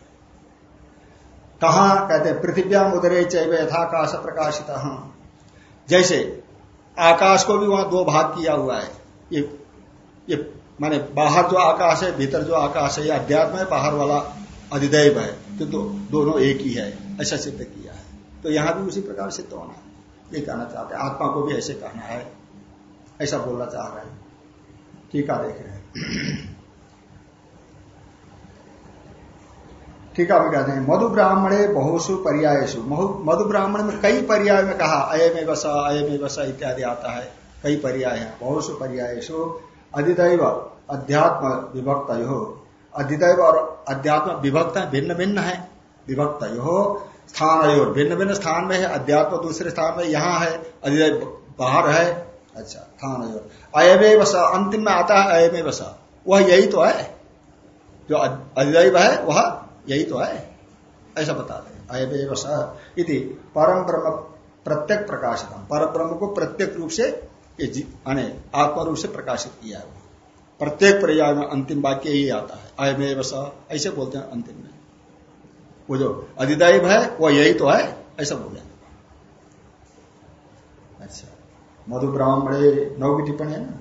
कहा कहते हैं पृथ्व्याम उदरे चैव यथाकाश प्रकाशित। जैसे आकाश को भी वहाँ दो भाग किया हुआ है। ये ये माने बाहर जो आकाश है, भीतर जो आकाश है, ये अध्यात्म है, बाहर वाला अधिदैव है तो दोनों एक ही है, ऐसा सिद्ध किया है। तो यहाँ भी उसी प्रकार सिद्ध होना है। ये कहना चाहते हैं, आत्मा को भी ऐसे कहना है, ऐसा बोलना चाह रहे हैं। ठीक है, देख रहे हैं। ठीक है कहते हैं, मधु ब्राह्मणे बहुसु पर्यायसु मधु ब्राह्मण में कई पर्याय में कहा अयमे बसा अयमे बसा इत्यादि आता है, कई पर्याय है। बहुसु पर्यायसु अधिदैव अध्यात्म विभक्त यो अधिदैव और अध्यात्म विभक्त है भिन्न भिन्न है। विभक्त यो स्थान भिन्न भिन्न स्थान में है, अध्यात्म दूसरे स्थान में यहाँ है अधिदैव बाहर है। अच्छा स्थान यो अयमे बस अंतिम में आता है अयमे बस वह यही तो है। जो अधिदैव है, वह यही तो है। ऐसा बता दें। अयमे बस इति परम ब्रह्म प्रत्येक प्रकाशित पर ब्रह्म को प्रत्येक रूप से ये रूप से प्रकाशित किया है। प्रत्येक पर्याय में अंतिम वाक्य ही आता है। अयमेव स, ऐसे बोलते हैं अंतिम में। वो जो अधिदैव है, वो यही तो है, ऐसा बोले अच्छा। मधु ब्राह्मणे, नौ की टिप्पणी है ना?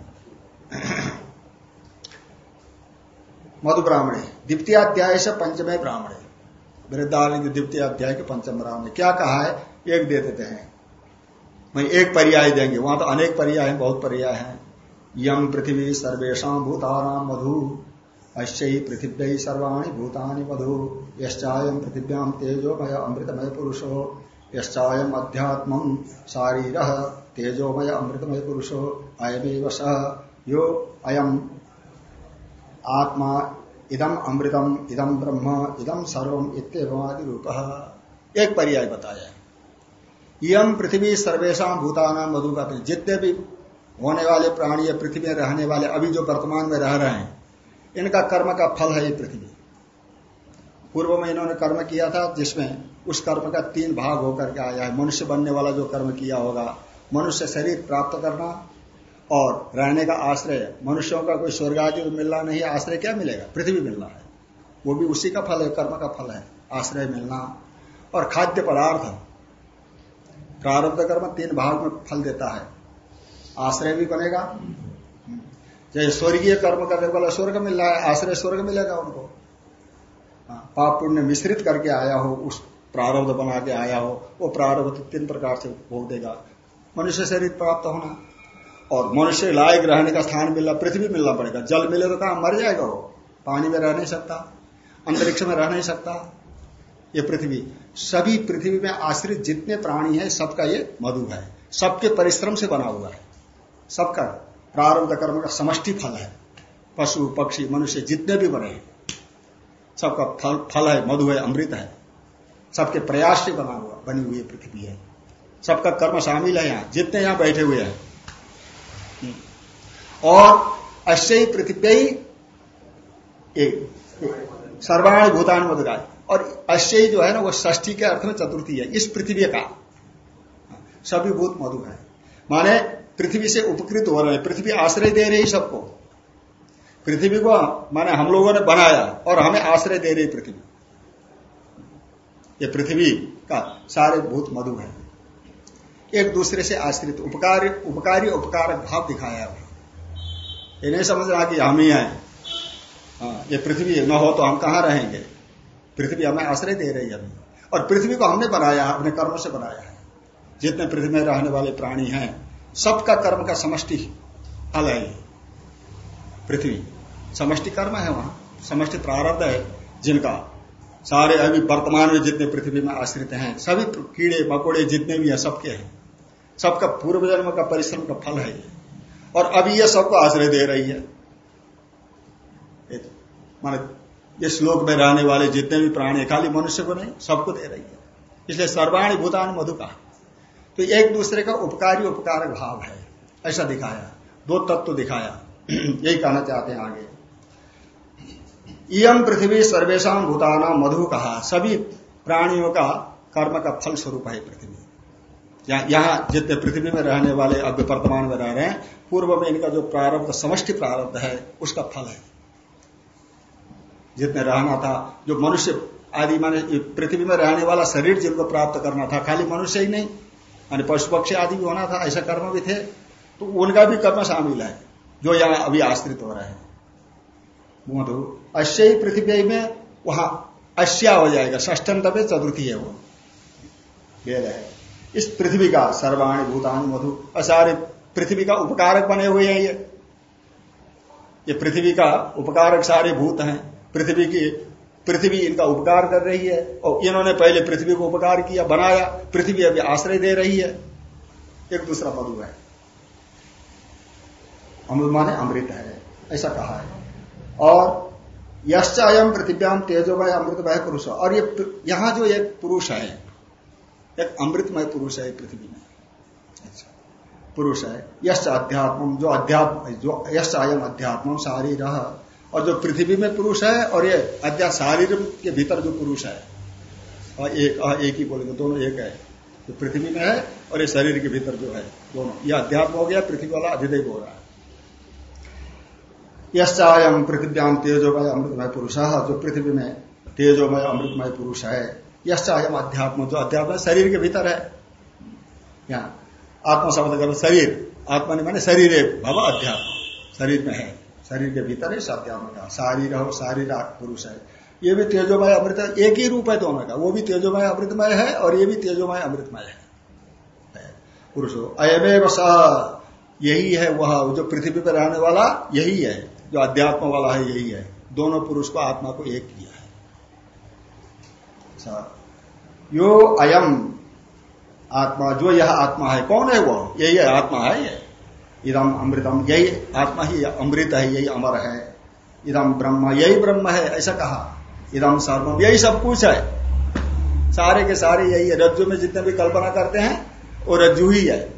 मधु ब्राह्मणे द्वितीय अध्याय से पंचमे ब्राह्मणे। वृद्धारण द्वितीय अध्याय के पंचम ब्राह्मण। क्या कहा है? एक दे देते हैं। वही एक पर्याय देंगे। वहाँ तो अनेक पर्याय हैं, बहुत पर्याय हैं। यम पृथ्वी सर्वेशा भूतानाम मधु अश्य पृथिव्य सर्वाणी भूतानि मधु। यश्चायम पृथिव्याम तेजोमय अमृतमय पुरुषो यश्चायम अध्यात्म शारीर तेजोमय अमृतमय पुरुषो, अयमेव सह यो अयम आत्मा, इदम अमृतम, इदम ब्रह्म, इदम सर्वम इतवादि रूप एक पर्याय बताया यम पृथ्वी सर्वेशा भूताना मधु का जितने भी होने वाले प्राणी या पृथ्वी में रहने वाले अभी जो वर्तमान में रह रहे हैं, इनका कर्म का फल है ये पृथ्वी। पूर्व में इन्होंने कर्म किया था, जिसमें उस कर्म का तीन भाग होकर के आया है। मनुष्य बनने वाला जो कर्म किया होगा, मनुष्य शरीर प्राप्त करना और रहने का आश्रय। मनुष्यों का कोई स्वर्ग आदि मिलना नहीं, आश्रय क्या मिलेगा? पृथ्वी मिलना है। वो भी उसी का फल है, कर्म का फल है, आश्रय मिलना और खाद्य पदार्थ। प्रारब्ध कर्म तीन भाग में फल देता है। आश्रय भी बनेगा। जैसे स्वर्गीय कर्म करने वाला स्वर्ग मिल रहा है आश्रय स्वर्ग मिलेगा उनको। हाँ, पाप पुण्य मिश्रित करके आया हो उस प्रारब्ध बना के आया हो वो प्रारब्ध तीन प्रकार से भोग देगा। मनुष्य शरीर प्राप्त होना। और मनुष्य लायक रहने का स्थान मिलना पृथ्वी मिलना पड़ेगा। जल मिले तो कहा मर जाएगा वो? पानी में रह नहीं सकता अंतरिक्ष में रह नहीं सकता। ये पृथ्वी। सभी पृथ्वी में आश्रित जितने प्राणी हैं, सबका ये मधु है। सबके परिश्रम से बना हुआ है। सबका प्रारंभ कर्म का समष्टि फल है। पशु, पक्षी, मनुष्य जितने भी बने सबका फल फल है, मधु है, अमृत है। सबके प्रयास से बना हुआ, बनी हुई पृथ्वी है। सबका कर्म शामिल है यहाँ। जितने यहाँ बैठे हुए हैं। और अश्य पृथ्वी सर्वाणी भूतान मधुराय और अश्य जो है ना, वो ष्ठी के अर्थ में चतुर्थी है, इस पृथ्वी का। सभी भूत मधु है। माने पृथ्वी से उपकृत हो रहे पृथ्वी आश्रय दे रही सबको। पृथ्वी को माने हम लोगों ने बनाया और हमें आश्रय दे रही पृथ्वी। ये पृथ्वी का सारे भूत मधु है। एक दूसरे से आश्रित, उपकार, उपकारी उपकारक भाव दिखाया ये नहीं समझ रहा कि हम ही हैं। हाँ ये पृथ्वी न हो तो हम कहाँ रहेंगे? पृथ्वी हमें आश्रय दे रही है। अभी और पृथ्वी को हमने बनाया अपने कर्म से बनाया है। जितने पृथ्वी में रहने वाले प्राणी हैं, सबका कर्म का समष्टि फल है। पृथ्वी, समष्टि कर्म है वहाँ। समष्टि प्रारब्ध है, जिनका सारे अभी वर्तमान में जितने पृथ्वी में आश्रित हैं, सभी कीड़े, मकोड़े जितने भी हैं, सबके हैं। सबका पूर्व जन्म का परिश्रम का फल है। और अभी यह सबको आश्रय दे रही है। माने ये श्लोक में रहने वाले जितने भी प्राणी खाली मनुष्य को नहीं, सबको दे रही है। इसलिए सर्वाणी भूतान मधु का तो एक दूसरे का उपकारी उपकारक भाव है, ऐसा दिखाया। दो तत्व दिखाया। [CLEARS THROAT] यही कहना चाहते हैं आगे। इम पृथ्वी सर्वेशा भूताना मधु कहा सभी प्राणियों का कर्म का फल स्वरूप है पृथ्वी। यहाँ जितने पृथ्वी में रहने वाले अब वर्तमान में रह रहे हैं, पूर्व में इनका जो प्रारब्ध, समष्टि प्रारब्ध है, उसका फल है। जितने रहना था, जो मनुष्य आदि माने पृथ्वी में रहने वाला शरीर जिनको प्राप्त करना था, खाली मनुष्य ही नहीं, माने पशु पक्षी आदि भी होना था, ऐसा कर्म भी थे तो उनका भी कर्म शामिल है, जो यहाँ अभी आश्रित हो रहे हैं। मधु, अश्य ही पृथ्वी में वहाँ अश्या हो जाएगा ष्टम तब चतुर्थी है वो। वेद है। इस पृथ्वी का, सर्वाणी भूतान मधु, असारे पृथ्वी का उपकारक बने हुए हैं ये। ये पृथ्वी का उपकारक सारे भूत हैं। पृथ्वी की, पृथ्वी इनका उपकार कर रही है, और इन्होंने पहले पृथ्वी को उपकार किया, बनाया, पृथ्वी अभी आश्रय दे रही है। एक दूसरा मधु है। अमृत माने अमृत है, ऐसा कहा है। और यश्च अयम पृथ्व्याम तेजोमय अमृतमय पुरुष। और ये यहाँ जो एक पुरुष है, एक अमृतमय पुरुष है पृथ्वी में। अच्छा पुरुष है। यश अध्यात्म, जो अध्यात्म, जो यश अयम अध्यात्म शारीर और जो पृथ्वी में पुरुष है और ये अध्यात्म शारीर के भीतर जो पुरुष है, और एक एक ही बोलेंगे, दोनों एक है। जो पृथ्वी में है और ये शरीर के भीतर जो है, दोनों। ये अध्यात्म हो गया, पृथ्वी वाला अधिदेव हो रहा है। यश्चायम पृथ्व्याम तेजोमय अमृतमय पुरुष, जो पृथ्वी में तेजोमय अमृतमय पुरुष है। यश्चायम अध्यात्म, जो अध्यात्म शरीर के भीतर है। यहाँ, आत्मा शब्द शरीर, आत्मा ने माने शरीर, भव अध्यात्म, शरीर में है। शरीर के भीतर है अध्यात्म का शारीर हो शारीर पुरुष है। ये भी तेजोमय अमृत एक ही रूप है दोनों का। वो भी तेजोमय अमृतमय है और ये भी तेजोमय अमृतमय है। पुरुष हो अयमेव स, यही है वह जो पृथ्वी पर रहने वाला, यही है। जो अध्यात्म वाला है, यही है। दोनों पुरुष को, आत्मा को एक किया है। यो अयम आत्मा, जो यह आत्मा है, कौन है वो? यही है, आत्मा है ये। इदम अमृतम यही आत्मा ही अमृत है यही अमर है। इदम ब्रह्म यही ब्रह्म है ऐसा कहा। इदम सर्वम यही सब कुछ है। सारे के सारे यही है। रज्जु में जितने भी कल्पना करते हैं वो रज्जु ही है।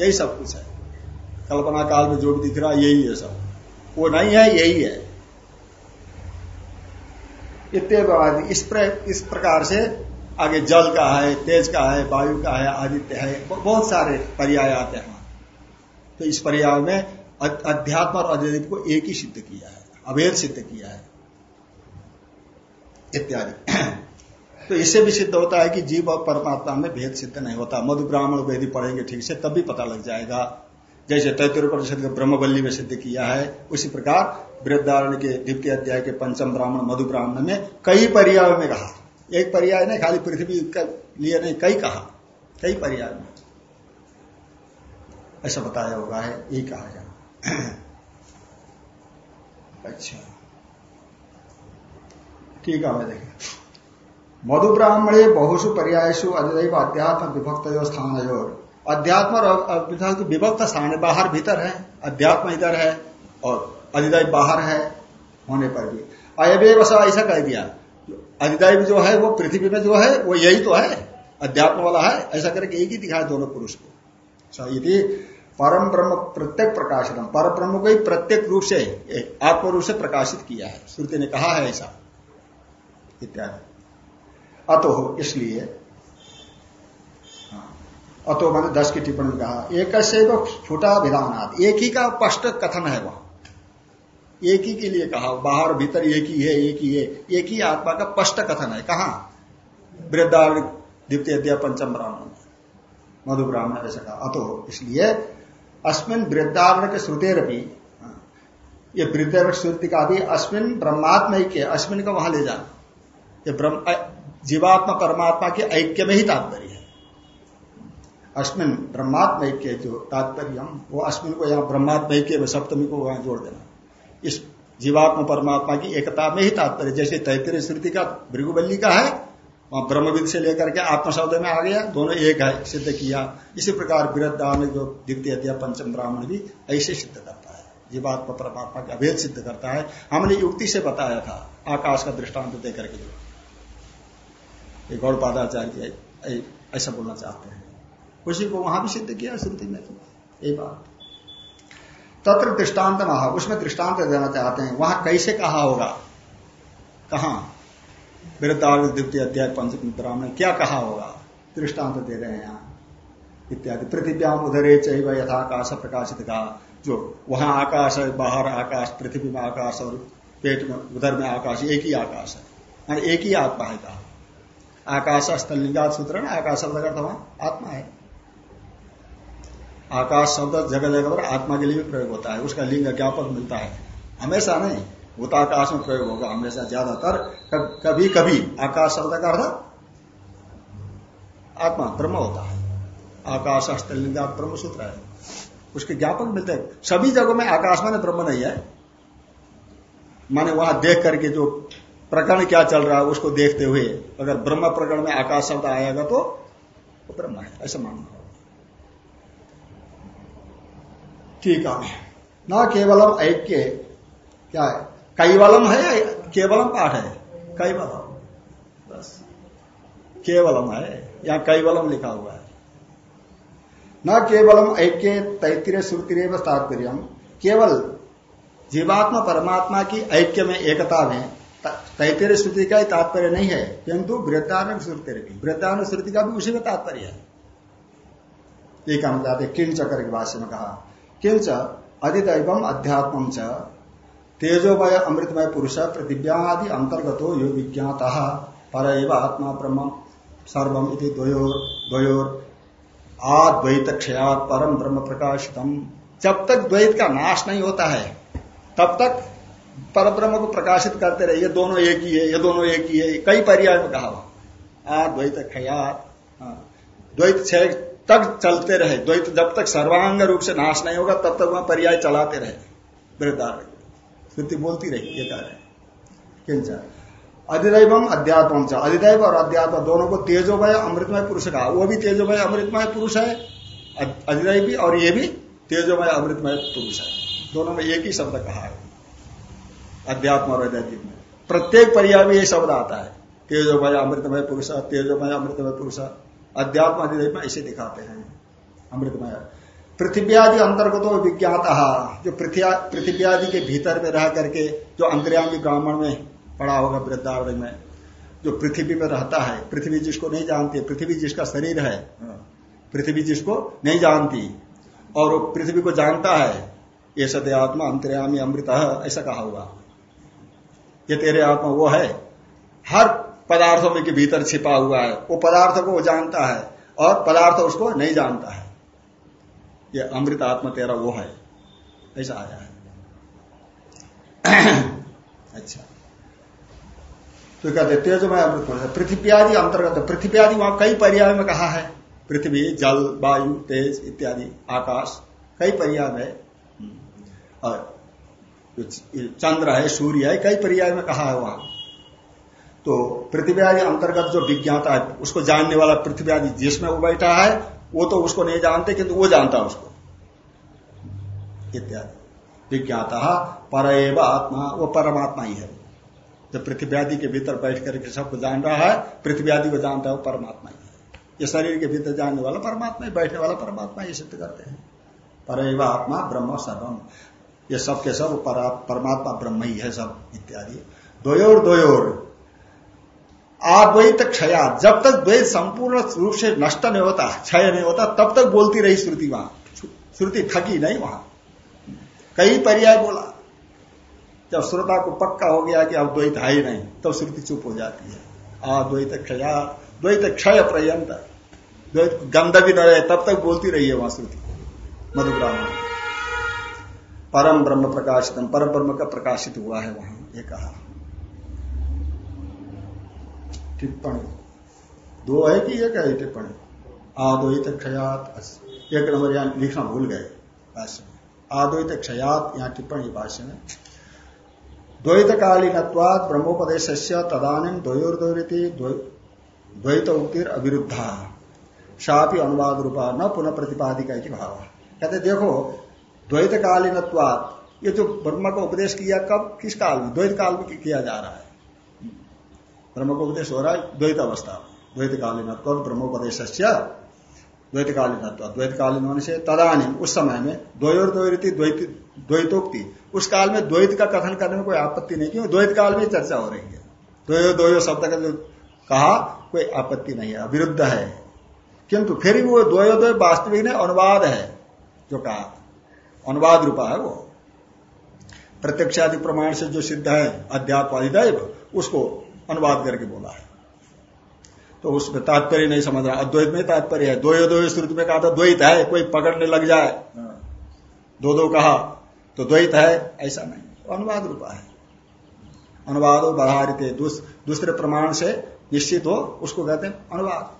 यही सब कुछ है। कल्पना काल में जो भी दिख रहा है यही है सब। वो नहीं है यही है। इतने इस, प्र, इस प्रकार से आगे जल का है तेज का है वायु का है आदित्य है बहुत सारे पर्याय आते हैं। तो इस पर्याय में अध्यात्म और अद्वैत को एक ही सिद्ध किया है अभेद सिद्ध किया है। इत्यादि। [CLEARS THROAT] तो इससे भी सिद्ध होता है कि जीव और परमात्मा में भेद सिद्ध नहीं होता। मधु ब्राह्मण वेदी पढ़ेंगे ठीक से, तब भी पता लग जाएगा। जैसे तैतर परिषद का ब्रह्मवल्ली में सिद्ध किया है, उसी प्रकार वृद्धारण के द्वितीय अध्याय के पंचम ब्राह्मण मधु ब्राह्मण में कई पर्याय में कहा। एक पर्याय नहीं, खाली पृथ्वी का लिए नहीं, कई कहा। कई पर्याय में। ऐसा बताया होगा, है यही कहा जाए अच्छा। ठीक है देखें मधु ब्राह्मणे बहुसु पर्यायसु अधिदैव अध्यात्म विभक्त जो स्थान अध्यात्म और विभक्त स्थान बाहर भीतर है, अध्यात्म इधर है और अधिदैव बाहर है, होने पर भी। अयवे ऐसा कह दिया, अधिदैव जो है वो पृथ्वी में जो है, वो यही तो है, अध्यात्म वाला है, ऐसा करके एक ही दिखाया दोनों पुरुष को। यदि परम ब्रह्म प्रत्येक प्रकाशन परम ब्रह्म को ही प्रत्येक रूप से आत्म रूप से प्रकाशित किया है। श्रुति ने कहा है ऐसा। इत्यादि। अतो इसलिए अतो मैंने दस की टिप्पणी कहा एक से फुटा विधान एक ही का स्पष्ट कथन है वह। एक ही के लिए कहा, बाहर भीतर एक ही है, एक ही है, एक ही आत्मा का स्पष्ट कथन है। कहा? वृद्धा द्वितीय पंचम ब्राह्मण। मधु ब्राह्मण ऐसा कहा अतो, इसलिए अस्मिन वृद्धावरण के श्रुतेर भी ये वृद्धावरण श्रुति का भी अस्मिन ब्रह्मात्मा के अस्मिन का वहाँ ले जाना। ये ब्रह्म जीवात्मा, परमात्मा के ऐक्य में ही तात्पर्य है। अश्विन ब्रह्मात्म ऐक्य जो तात्पर्य, वो अश्विन को यहाँ ब्रह्मात्म ऐक्य में सप्तमी को वहाँ जोड़ देना। इस जीवात्मा, परमात्मा की एकता में ही तात्पर्य, जैसे तैतरी श्रुति का भृगुबल्ली का है वहाँ ब्रह्मविद से लेकर के आत्म शब्द में आ गया। दोनों एक है, सिद्ध किया। इसी प्रकार विरद्धा में जो द्वितीय दिया पंचम ब्राह्मण भी ऐसे सिद्ध करता है। जीवात्मा परमात्मा का अभेद सिद्ध करता है। हमने युक्ति से बताया था, आकाश का दृष्टांत देकर के गौड़पादाचार्य ऐसा बोलना चाहते हैं। उसी को वहाँ भी सिद्ध किया, सिद्धि में ये बात। तत्र दृष्टांत महा, उसमें दृष्टांत देना चाहते हैं। वहाँ कैसे कहा होगा? कहा? वृद्धार्ग द्वितीय अध्याय पंचम ब्राह्मण क्या कहा होगा? दृष्टांत दे रहे हैं यहाँ इत्यादि। पृथ्व्याम उधरे चैव यथाकाश प्रकाशित कहा। जो वहाँ आकाश है, बाहर आकाश, पृथ्वी में आकाश और पेट में, उधर में आकाश, एक ही आकाश है। एक ही आत्मा है कहा। आकाश स्थलिंगा सूत्र ना? आकाश शब्द का वहाँ आत्मा है। आकाश शब्द जगह जगह पर आत्मा के लिए भी प्रयोग होता है। उसका लिंग ज्ञापक मिलता है। हमेशा नहीं। भूताकाश में प्रयोग होगा, हमेशा ज़्यादातर कभी कभी। आकाश शब्द का अर्थ आत्मा, ब्रह्म होता है। आकाश अष्टलिंगा ब्रह्म सूत्र है। उसके ज्ञापक मिलते हैं। सभी जगहों में आकाश माने ब्रह्म नहीं है। माने वहाँ देख करके जो प्रकरण क्या चल रहा है, उसको देखते हुए अगर ब्रह्म प्रकरण में आकाश शब्द आएगा तो ब्रह्म है, ऐसा मानना ठीक है। न केवलम ऐक्य क्या है? कैवलम है केवलम पाठ है? कैवलम। बस। केवलम है। या कैवलम लिखा हुआ है। न केवलम ऐक्य तैतृय श्रुति तात्पर्य। केवल जीवात्मा परमात्मा की ऐक्य में एकता में तैतृय श्रुति का ही तात्पर्य नहीं है, किंतु वृद्धान श्रुति वृद्धान श्रुति का भी उसी में तात्पर्य है। ये कहना चाहते किंच करके भाष्य में कहा, किंच अधिदैव अध्यात्म च तेजोमय अमृतमय पुरुष पृथिव्यादि अंतर्गत यो विज्ञात। पर एव आत्मा ब्रह्म सर्वम इति द्वयोर आद्वैत क्षयात परम ब्रह्म प्रकाशितम। जब तक द्वैत का नाश नहीं होता है, तब तक पर ब्रह्म को प्रकाशित करते रहे ये दोनों एक ही है, ये दोनों एक ही है कई पर्याय में कहा आद्वैत क्षयात हाँ। द्वैत क्षय तक चलते रहे। द्वैत जब तक सर्वांग रूप से नाश नहीं होगा, तब तक वह पर्याय चलाते रहे। वृद्धार। श्रुति बोलती रही, ये कह रहे किंच अधिदैवम अध्यात्म च। अधिदैव और अध्यात्म दोनों को तेजोमय, अमृतमय पुरुष कहा। वो भी तेजोमय, अमृतमय पुरुष है अधिदैवी और ये भी तेजोमय, अमृतमय पुरुष है। दोनों में एक ही शब्द कहा है। अध्यात्म और अध्यात्म में। प्रत्येक पर्याय में ये शब्द आता है। तेजोमय, अमृतमय पुरुष, तेजोमय, अमृतमय पुरुष। अध्यात्म, अधिदेव में ऐसे दिखाते हैं। अमृतमय। पृथ्वी आदि अंतर्गत तो विज्ञात जो पृथ्वी आदि के भीतर में रह करके जो अंतर्यामी ब्राह्मण में पड़ा होगा वृद्धावरण में जो पृथ्वी में रहता है पृथ्वी जिसको नहीं जानती पृथ्वी जिसका शरीर है पृथ्वी जिसको नहीं जानती और वो पृथ्वी को जानता है ये सत्य आत्मा अंतर्यामी अमृत ऐसा कहा होगा। ये तेरे आत्मा वो है हर पदार्थों में के भीतर छिपा हुआ है वो पदार्थ को वो जानता है और पदार्थ उसको नहीं जानता है। ये अमृत आत्मा तेरा वो है। ऐसा आया है। [CLEARS THROAT] अच्छा। तो कहते तेज में अमृत पृथ्वी आदि अंतर्गत पृथ्वी आदि वहाँ कई पर्याय में कहा है। पृथ्वी, जल, वायु, तेज, इत्यादि, आकाश, कई पर्याय में। और चंद्र है, सूर्य है, कई पर्याय में कहा है वहाँ। तो पृथ्वी आदि अंतर्गत जो विज्ञाता है, उसको जानने वाला पृथ्वी आदि जिसमें वो बैठा है वो तो उसको नहीं जानते, किंतु वो जानता उसको। इत्यादि। विज्ञाता पर आत्मा, वो परमात्मा ही है। जब पृथ्वी आदि के भीतर बैठ करके सबको जान रहा है पृथ्वी आदि को जानता है वो परमात्मा ही है। ये शरीर के भीतर जानने वाला परमात्मा ही, बैठने वाला परमात्मा ही सिद्ध करते हैं। पर आत्मा, ब्रह्म सर्वम। ये सब के सब परमात्मा ब्रह्म ही है सब, इत्यादि। दोयोर दोयोर अद्वैत क्षया। जब तक द्वैत संपूर्ण रूप से नष्ट नहीं होता, क्षय नहीं होता, तब तक बोलती रही श्रुति वहाँ। श्रुति थकी नहीं वहाँ। कई पर्याय बोला। जब श्रोता को पक्का हो गया कि अब द्वैत है ही नहीं, तब तो श्रुति चुप हो जाती है। अद्वैत क्षया, द्वैत क्षय पर्यंत। द्वैत गंध भी न रहे, तब तक बोलती रही है वहाँ श्रुति मधुग्राम। परम ब्रह्म प्रकाशितम, परम ब्रह्म का प्रकाशित हुआ है वहाँ, ये कहा। टिप्पणी। दो है कि एक है टिप्पणी? आद्वैत क्षयात एक नंबर यहाँ लिखना भूल गए। भाष्य में आद्वैत क्षयात यहाँ टिप्पणी भाष्य में। द्वैत कालीनत्वाद ब्रह्मोपदेश तदानीम द्वयोर्द्वैती द्वैत उक्तिर अविरुद्धा। शापी अनुवाद रूपा न पुनः प्रतिपादिका की भाव। कहते देखो द्वैत कालीनत्वाद ये जो ब्रह्म का उपदेश किया, कब किस काल में? द्वैत काल में किया जा रहा है। ब्रह्म को उपदेश हो रहा है द्वैत अवस्था द्वैत कालीन ब्रह्मोपदेश द्वैत कालीन द्वैत कालीन होने से तदानी, उस समय में द्वयोर द्वैती, द्वैतोक्ति, उस काल में द्वैत का कथन करने में कोई आपत्ति नहीं क्यों द्वैत काल में चर्चा हो रही है। द्वयो द्वयो शब्द का जो कहा, कोई आपत्ति नहीं है विरुद्ध है। किंतु फिर भी वो द्वयो, द्वय वास्तविक ने अनुवाद है, जो कहा। अनुवाद रूपा है वो। प्रत्यक्षादि प्रमाण से जो सिद्ध है, अध्यात्म उसको अनुवाद करके बोला है। तो उसमें तात्पर्य नहीं समझ रहा। अद्वैत में तात्पर्य है। दो दो श्रुति में कहा था, द्वैत है, कोई पकड़ने लग जाए। दो दो कहा तो द्वैत है, ऐसा नहीं। तो अनुवाद रूपा है। अनुवाद हो दूसरे प्रमाण से निश्चित हो, उसको कहते हैं अनुवाद।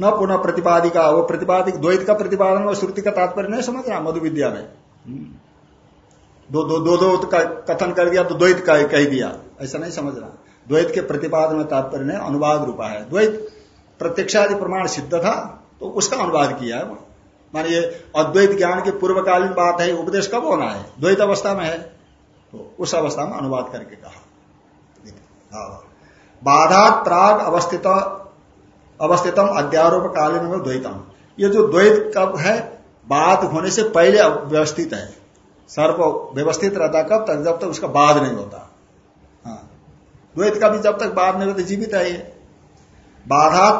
न पुनः प्रतिपादिका, वो प्रतिपादिक, द्वैत का प्रतिपादन और श्रुति का तात्पर्य नहीं समझ रहा मधु विद्या में। दो दो दो दो का कथन कर दिया तो द्वैत का कह दिया। ऐसा नहीं समझ रहा द्वैत के प्रतिपादन में तात्पर्य ने अनुवाद रूपा है। द्वैत प्रत्यक्षादि प्रमाण सिद्ध था तो उसका अनुवाद किया है मान ये अद्वैत ज्ञान की पूर्वकालीन बात है उपदेश कब होना है? द्वैत अवस्था में है। तो उस अवस्था में अनुवाद करके कहा। हाँ। बाधा प्राग अवस्थित, अवस्थितम अध्यारोप कालीन में द्वैतम। ये जो द्वैत कब है, बात होने से पहले व्यवस्थित है। सर्व व्यवस्थित रहता कब तक जब तक उसका बाद नहीं होता। द्वैत का भी जब तक बाद नहीं होता जीवित है ये।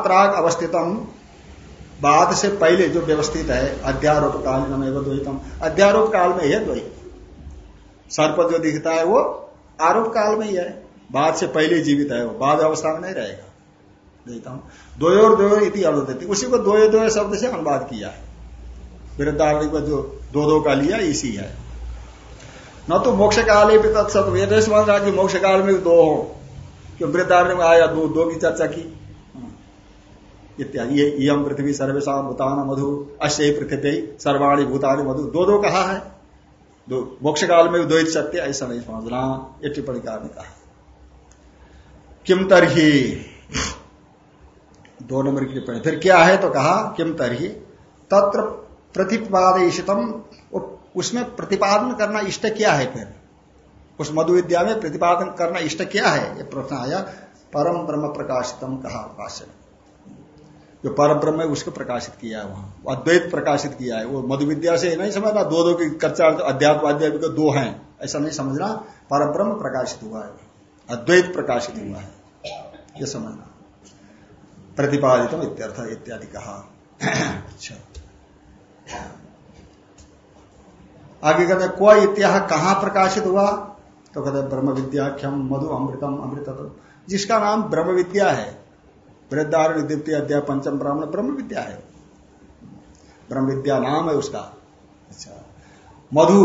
प्राग अवस्थितम। बाद से पहले जो व्यवस्थित है, अध्यारोप कालीन एवं द्वैतम। अध्यारोप काल में है द्वैत। सर्प जो दिखता है वो आरोप काल में ही है। बाद से पहले जीवित है वो। बाद अवस्था में नहीं रहेगा। द्वैतम। द्वयोर द्वयोर इति अनुदित उसी को द्वयो द्वय शब्द से अनुवाद किया है। वृद्धावली को जो दो दो का लिया, इसी है। न तो मोक्ष काल भी तत्सत नहीं समझ रहा कि मोक्ष काल में दो हो। क्यों वृद्धारण्य में आया, दो दो की चर्चा की। इत्यादि। ये यम पृथ्वी सर्वेशा भूतान मधु, अश्य पृथ्वी सर्वाणी भूतानी मधु। दो दो कहा है? दो। मोक्ष काल में द्वैत सत्य, ऐसा नहीं समझना ये टिप्पणी कार ने कहा। किम तरही? दो नंबर की टिप्पणी। फिर क्या है? तो कहा किम तरही? तत्र प्रतिपादितम उसमें प्रतिपादन करना इष्ट क्या है फिर? उस मधु विद्या में प्रतिपादन करना इष्ट क्या है? ये प्रश्न आया, परम ब्रह्म प्रकाशितम कहा भाष्य जो परम ब्रह्म है, उसको प्रकाशित किया है वहाँ। अद्वैत प्रकाशित किया है। वो मधु विद्या से नहीं समझना, दो दो की कच्चा अध्यात्म अध्यात्म दो हैं। ऐसा नहीं समझना, परम ब्रह्म प्रकाशित हुआ है। अद्वैत प्रकाशित हुआ है। ये समझना। प्रतिपादितम इत्यर्थ इत्यादि कहा। अच्छा। आगे कहते को इत्या कहा प्रकाशित हुआ? तो कहते ब्रह्म विद्याख्यम मधु अमृतम अमृत जिसका नाम ब्रह्म विद्या है, वृद्धारण द्वितीय अध्याय पंचम ब्राह्मण ब्रह्म विद्या है। ब्रह्म विद्या नाम है उसका। अच्छा। मधु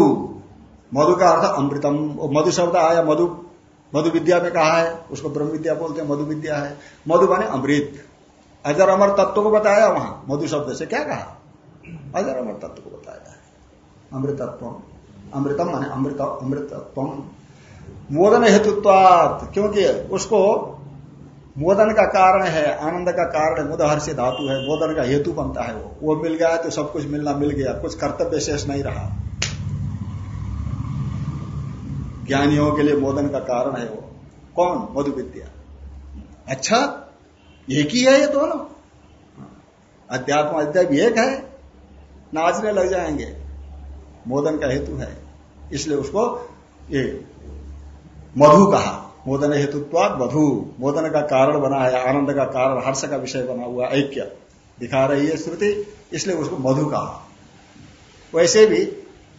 मधु का अर्थ अमृतम। मधु शब्द आया, मधु मधु विद्या में कहा है, उसको ब्रह्म विद्या बोलते हैं मधु विद्या है। मधु माने अमृत। अजर अमर तत्व को बताया वहाँ, मधु शब्द से क्या कहा? अजर अमर तत्व को बताया। अमृतत्व अमृतम माने अमृत अमृतत्व मोदन हेतुत्वात, क्योंकि उसको मोदन का कारण है, आनंद का कारण मुदहर से धातु है, मोदन का हेतु बनता है वो। वो मिल गया तो सब कुछ मिलना मिल गया, कुछ कर्तव्य शेष नहीं रहा। ज्ञानियों के लिए मोदन का कारण है वो। कौन? मधु विद्या अच्छा एक ही है ये दोनों। अध्यात्म अध्याय एक है, नाचने लग जाएँगे। मोदन का हेतु है, इसलिए उसको ये मधु कहा। मोदन हेतुत्वाद मधु। मोदन का कारण बना है आनंद का कारण हर्ष का विषय बना हुआ ऐक्य। दिखा रही है श्रुति इसलिए उसको मधु कहा। वैसे भी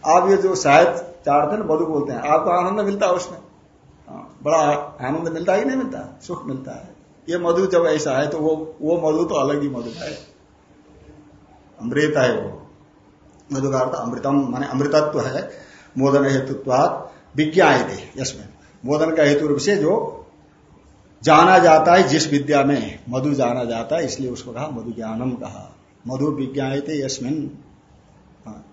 आप ये जो शायद चार दिन मधु बोलते हैं आपको आनंद मिलता है उसमें? हाँ, बड़ा आनंद मिलता ही नहीं मिलता सुख मिलता है। ये मधु जब ऐसा है तो वो वो मधु तो अलग ही मधु है। अमृत है वो। मधु का अर्थ अमृतम माने अमृतत्व है। मोदन हेतुत्वाद विज्ञाए थे यशमें मोदन का हेतु रूप से जो जाना जाता है जिस विद्या में मधु जाना जाता है इसलिए उसको कहा मधु ज्ञानम कहा। मधु विज्ञाए थे यशमिन हाँ,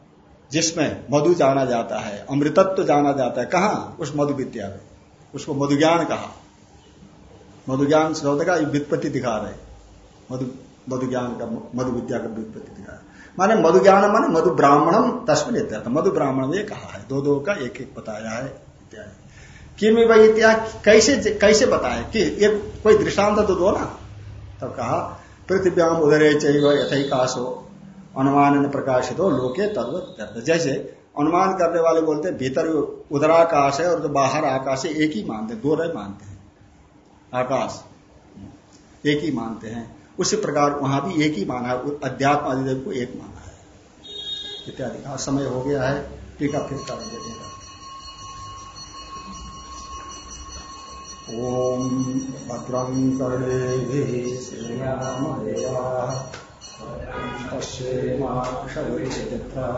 जिसमें मधु जाना जाता है अमृतत्व तो जाना जाता है कहा? उस मधु विद्या में। उसको मधुज्ञान कहा। मधुज्ञान शब्द का व्युत्पत्ति दिखा रहे मधु मधु ज्ञान का मधु विद्या का व्युत्पत्ति दिखा रहे माने मधु ज्ञान माने मधु ब्राह्मणम इत्यर्थ। मधु ब्राह्मण ये कहा है। दो दो का एक एक बताया है इत्यादि। किम भाई इत्यादि कैसे कैसे बताए? कि ये कोई दृष्टांत तो दो ना? तब कहा, पृथ्व्याम उदरे चथई काशो अनुमान प्रकाशित हो लोके तद्वत जैसे अनुमान करने वाले बोलते हैं, भीतर उदराकाश है और जो बाहर आकाश है, एक ही मानते हैं, दो रहे मानते हैं। आकाश, एक ही मानते हैं। उसी प्रकार वहाँ भी एक ही माना है, अध्यात्म अधिदेव को एक माना है। इत्यादि। समय हो गया है, टीका फिर करेंगे। ओम भद्रं कर्णे पश्येमाक्षविचित्रा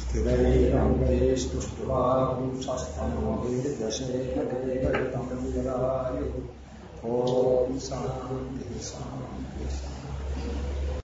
स्थिरैरङ्गैस्तुष्टुवांशस्तनोभिर्दशेन ॐ शान्ति शान्ति।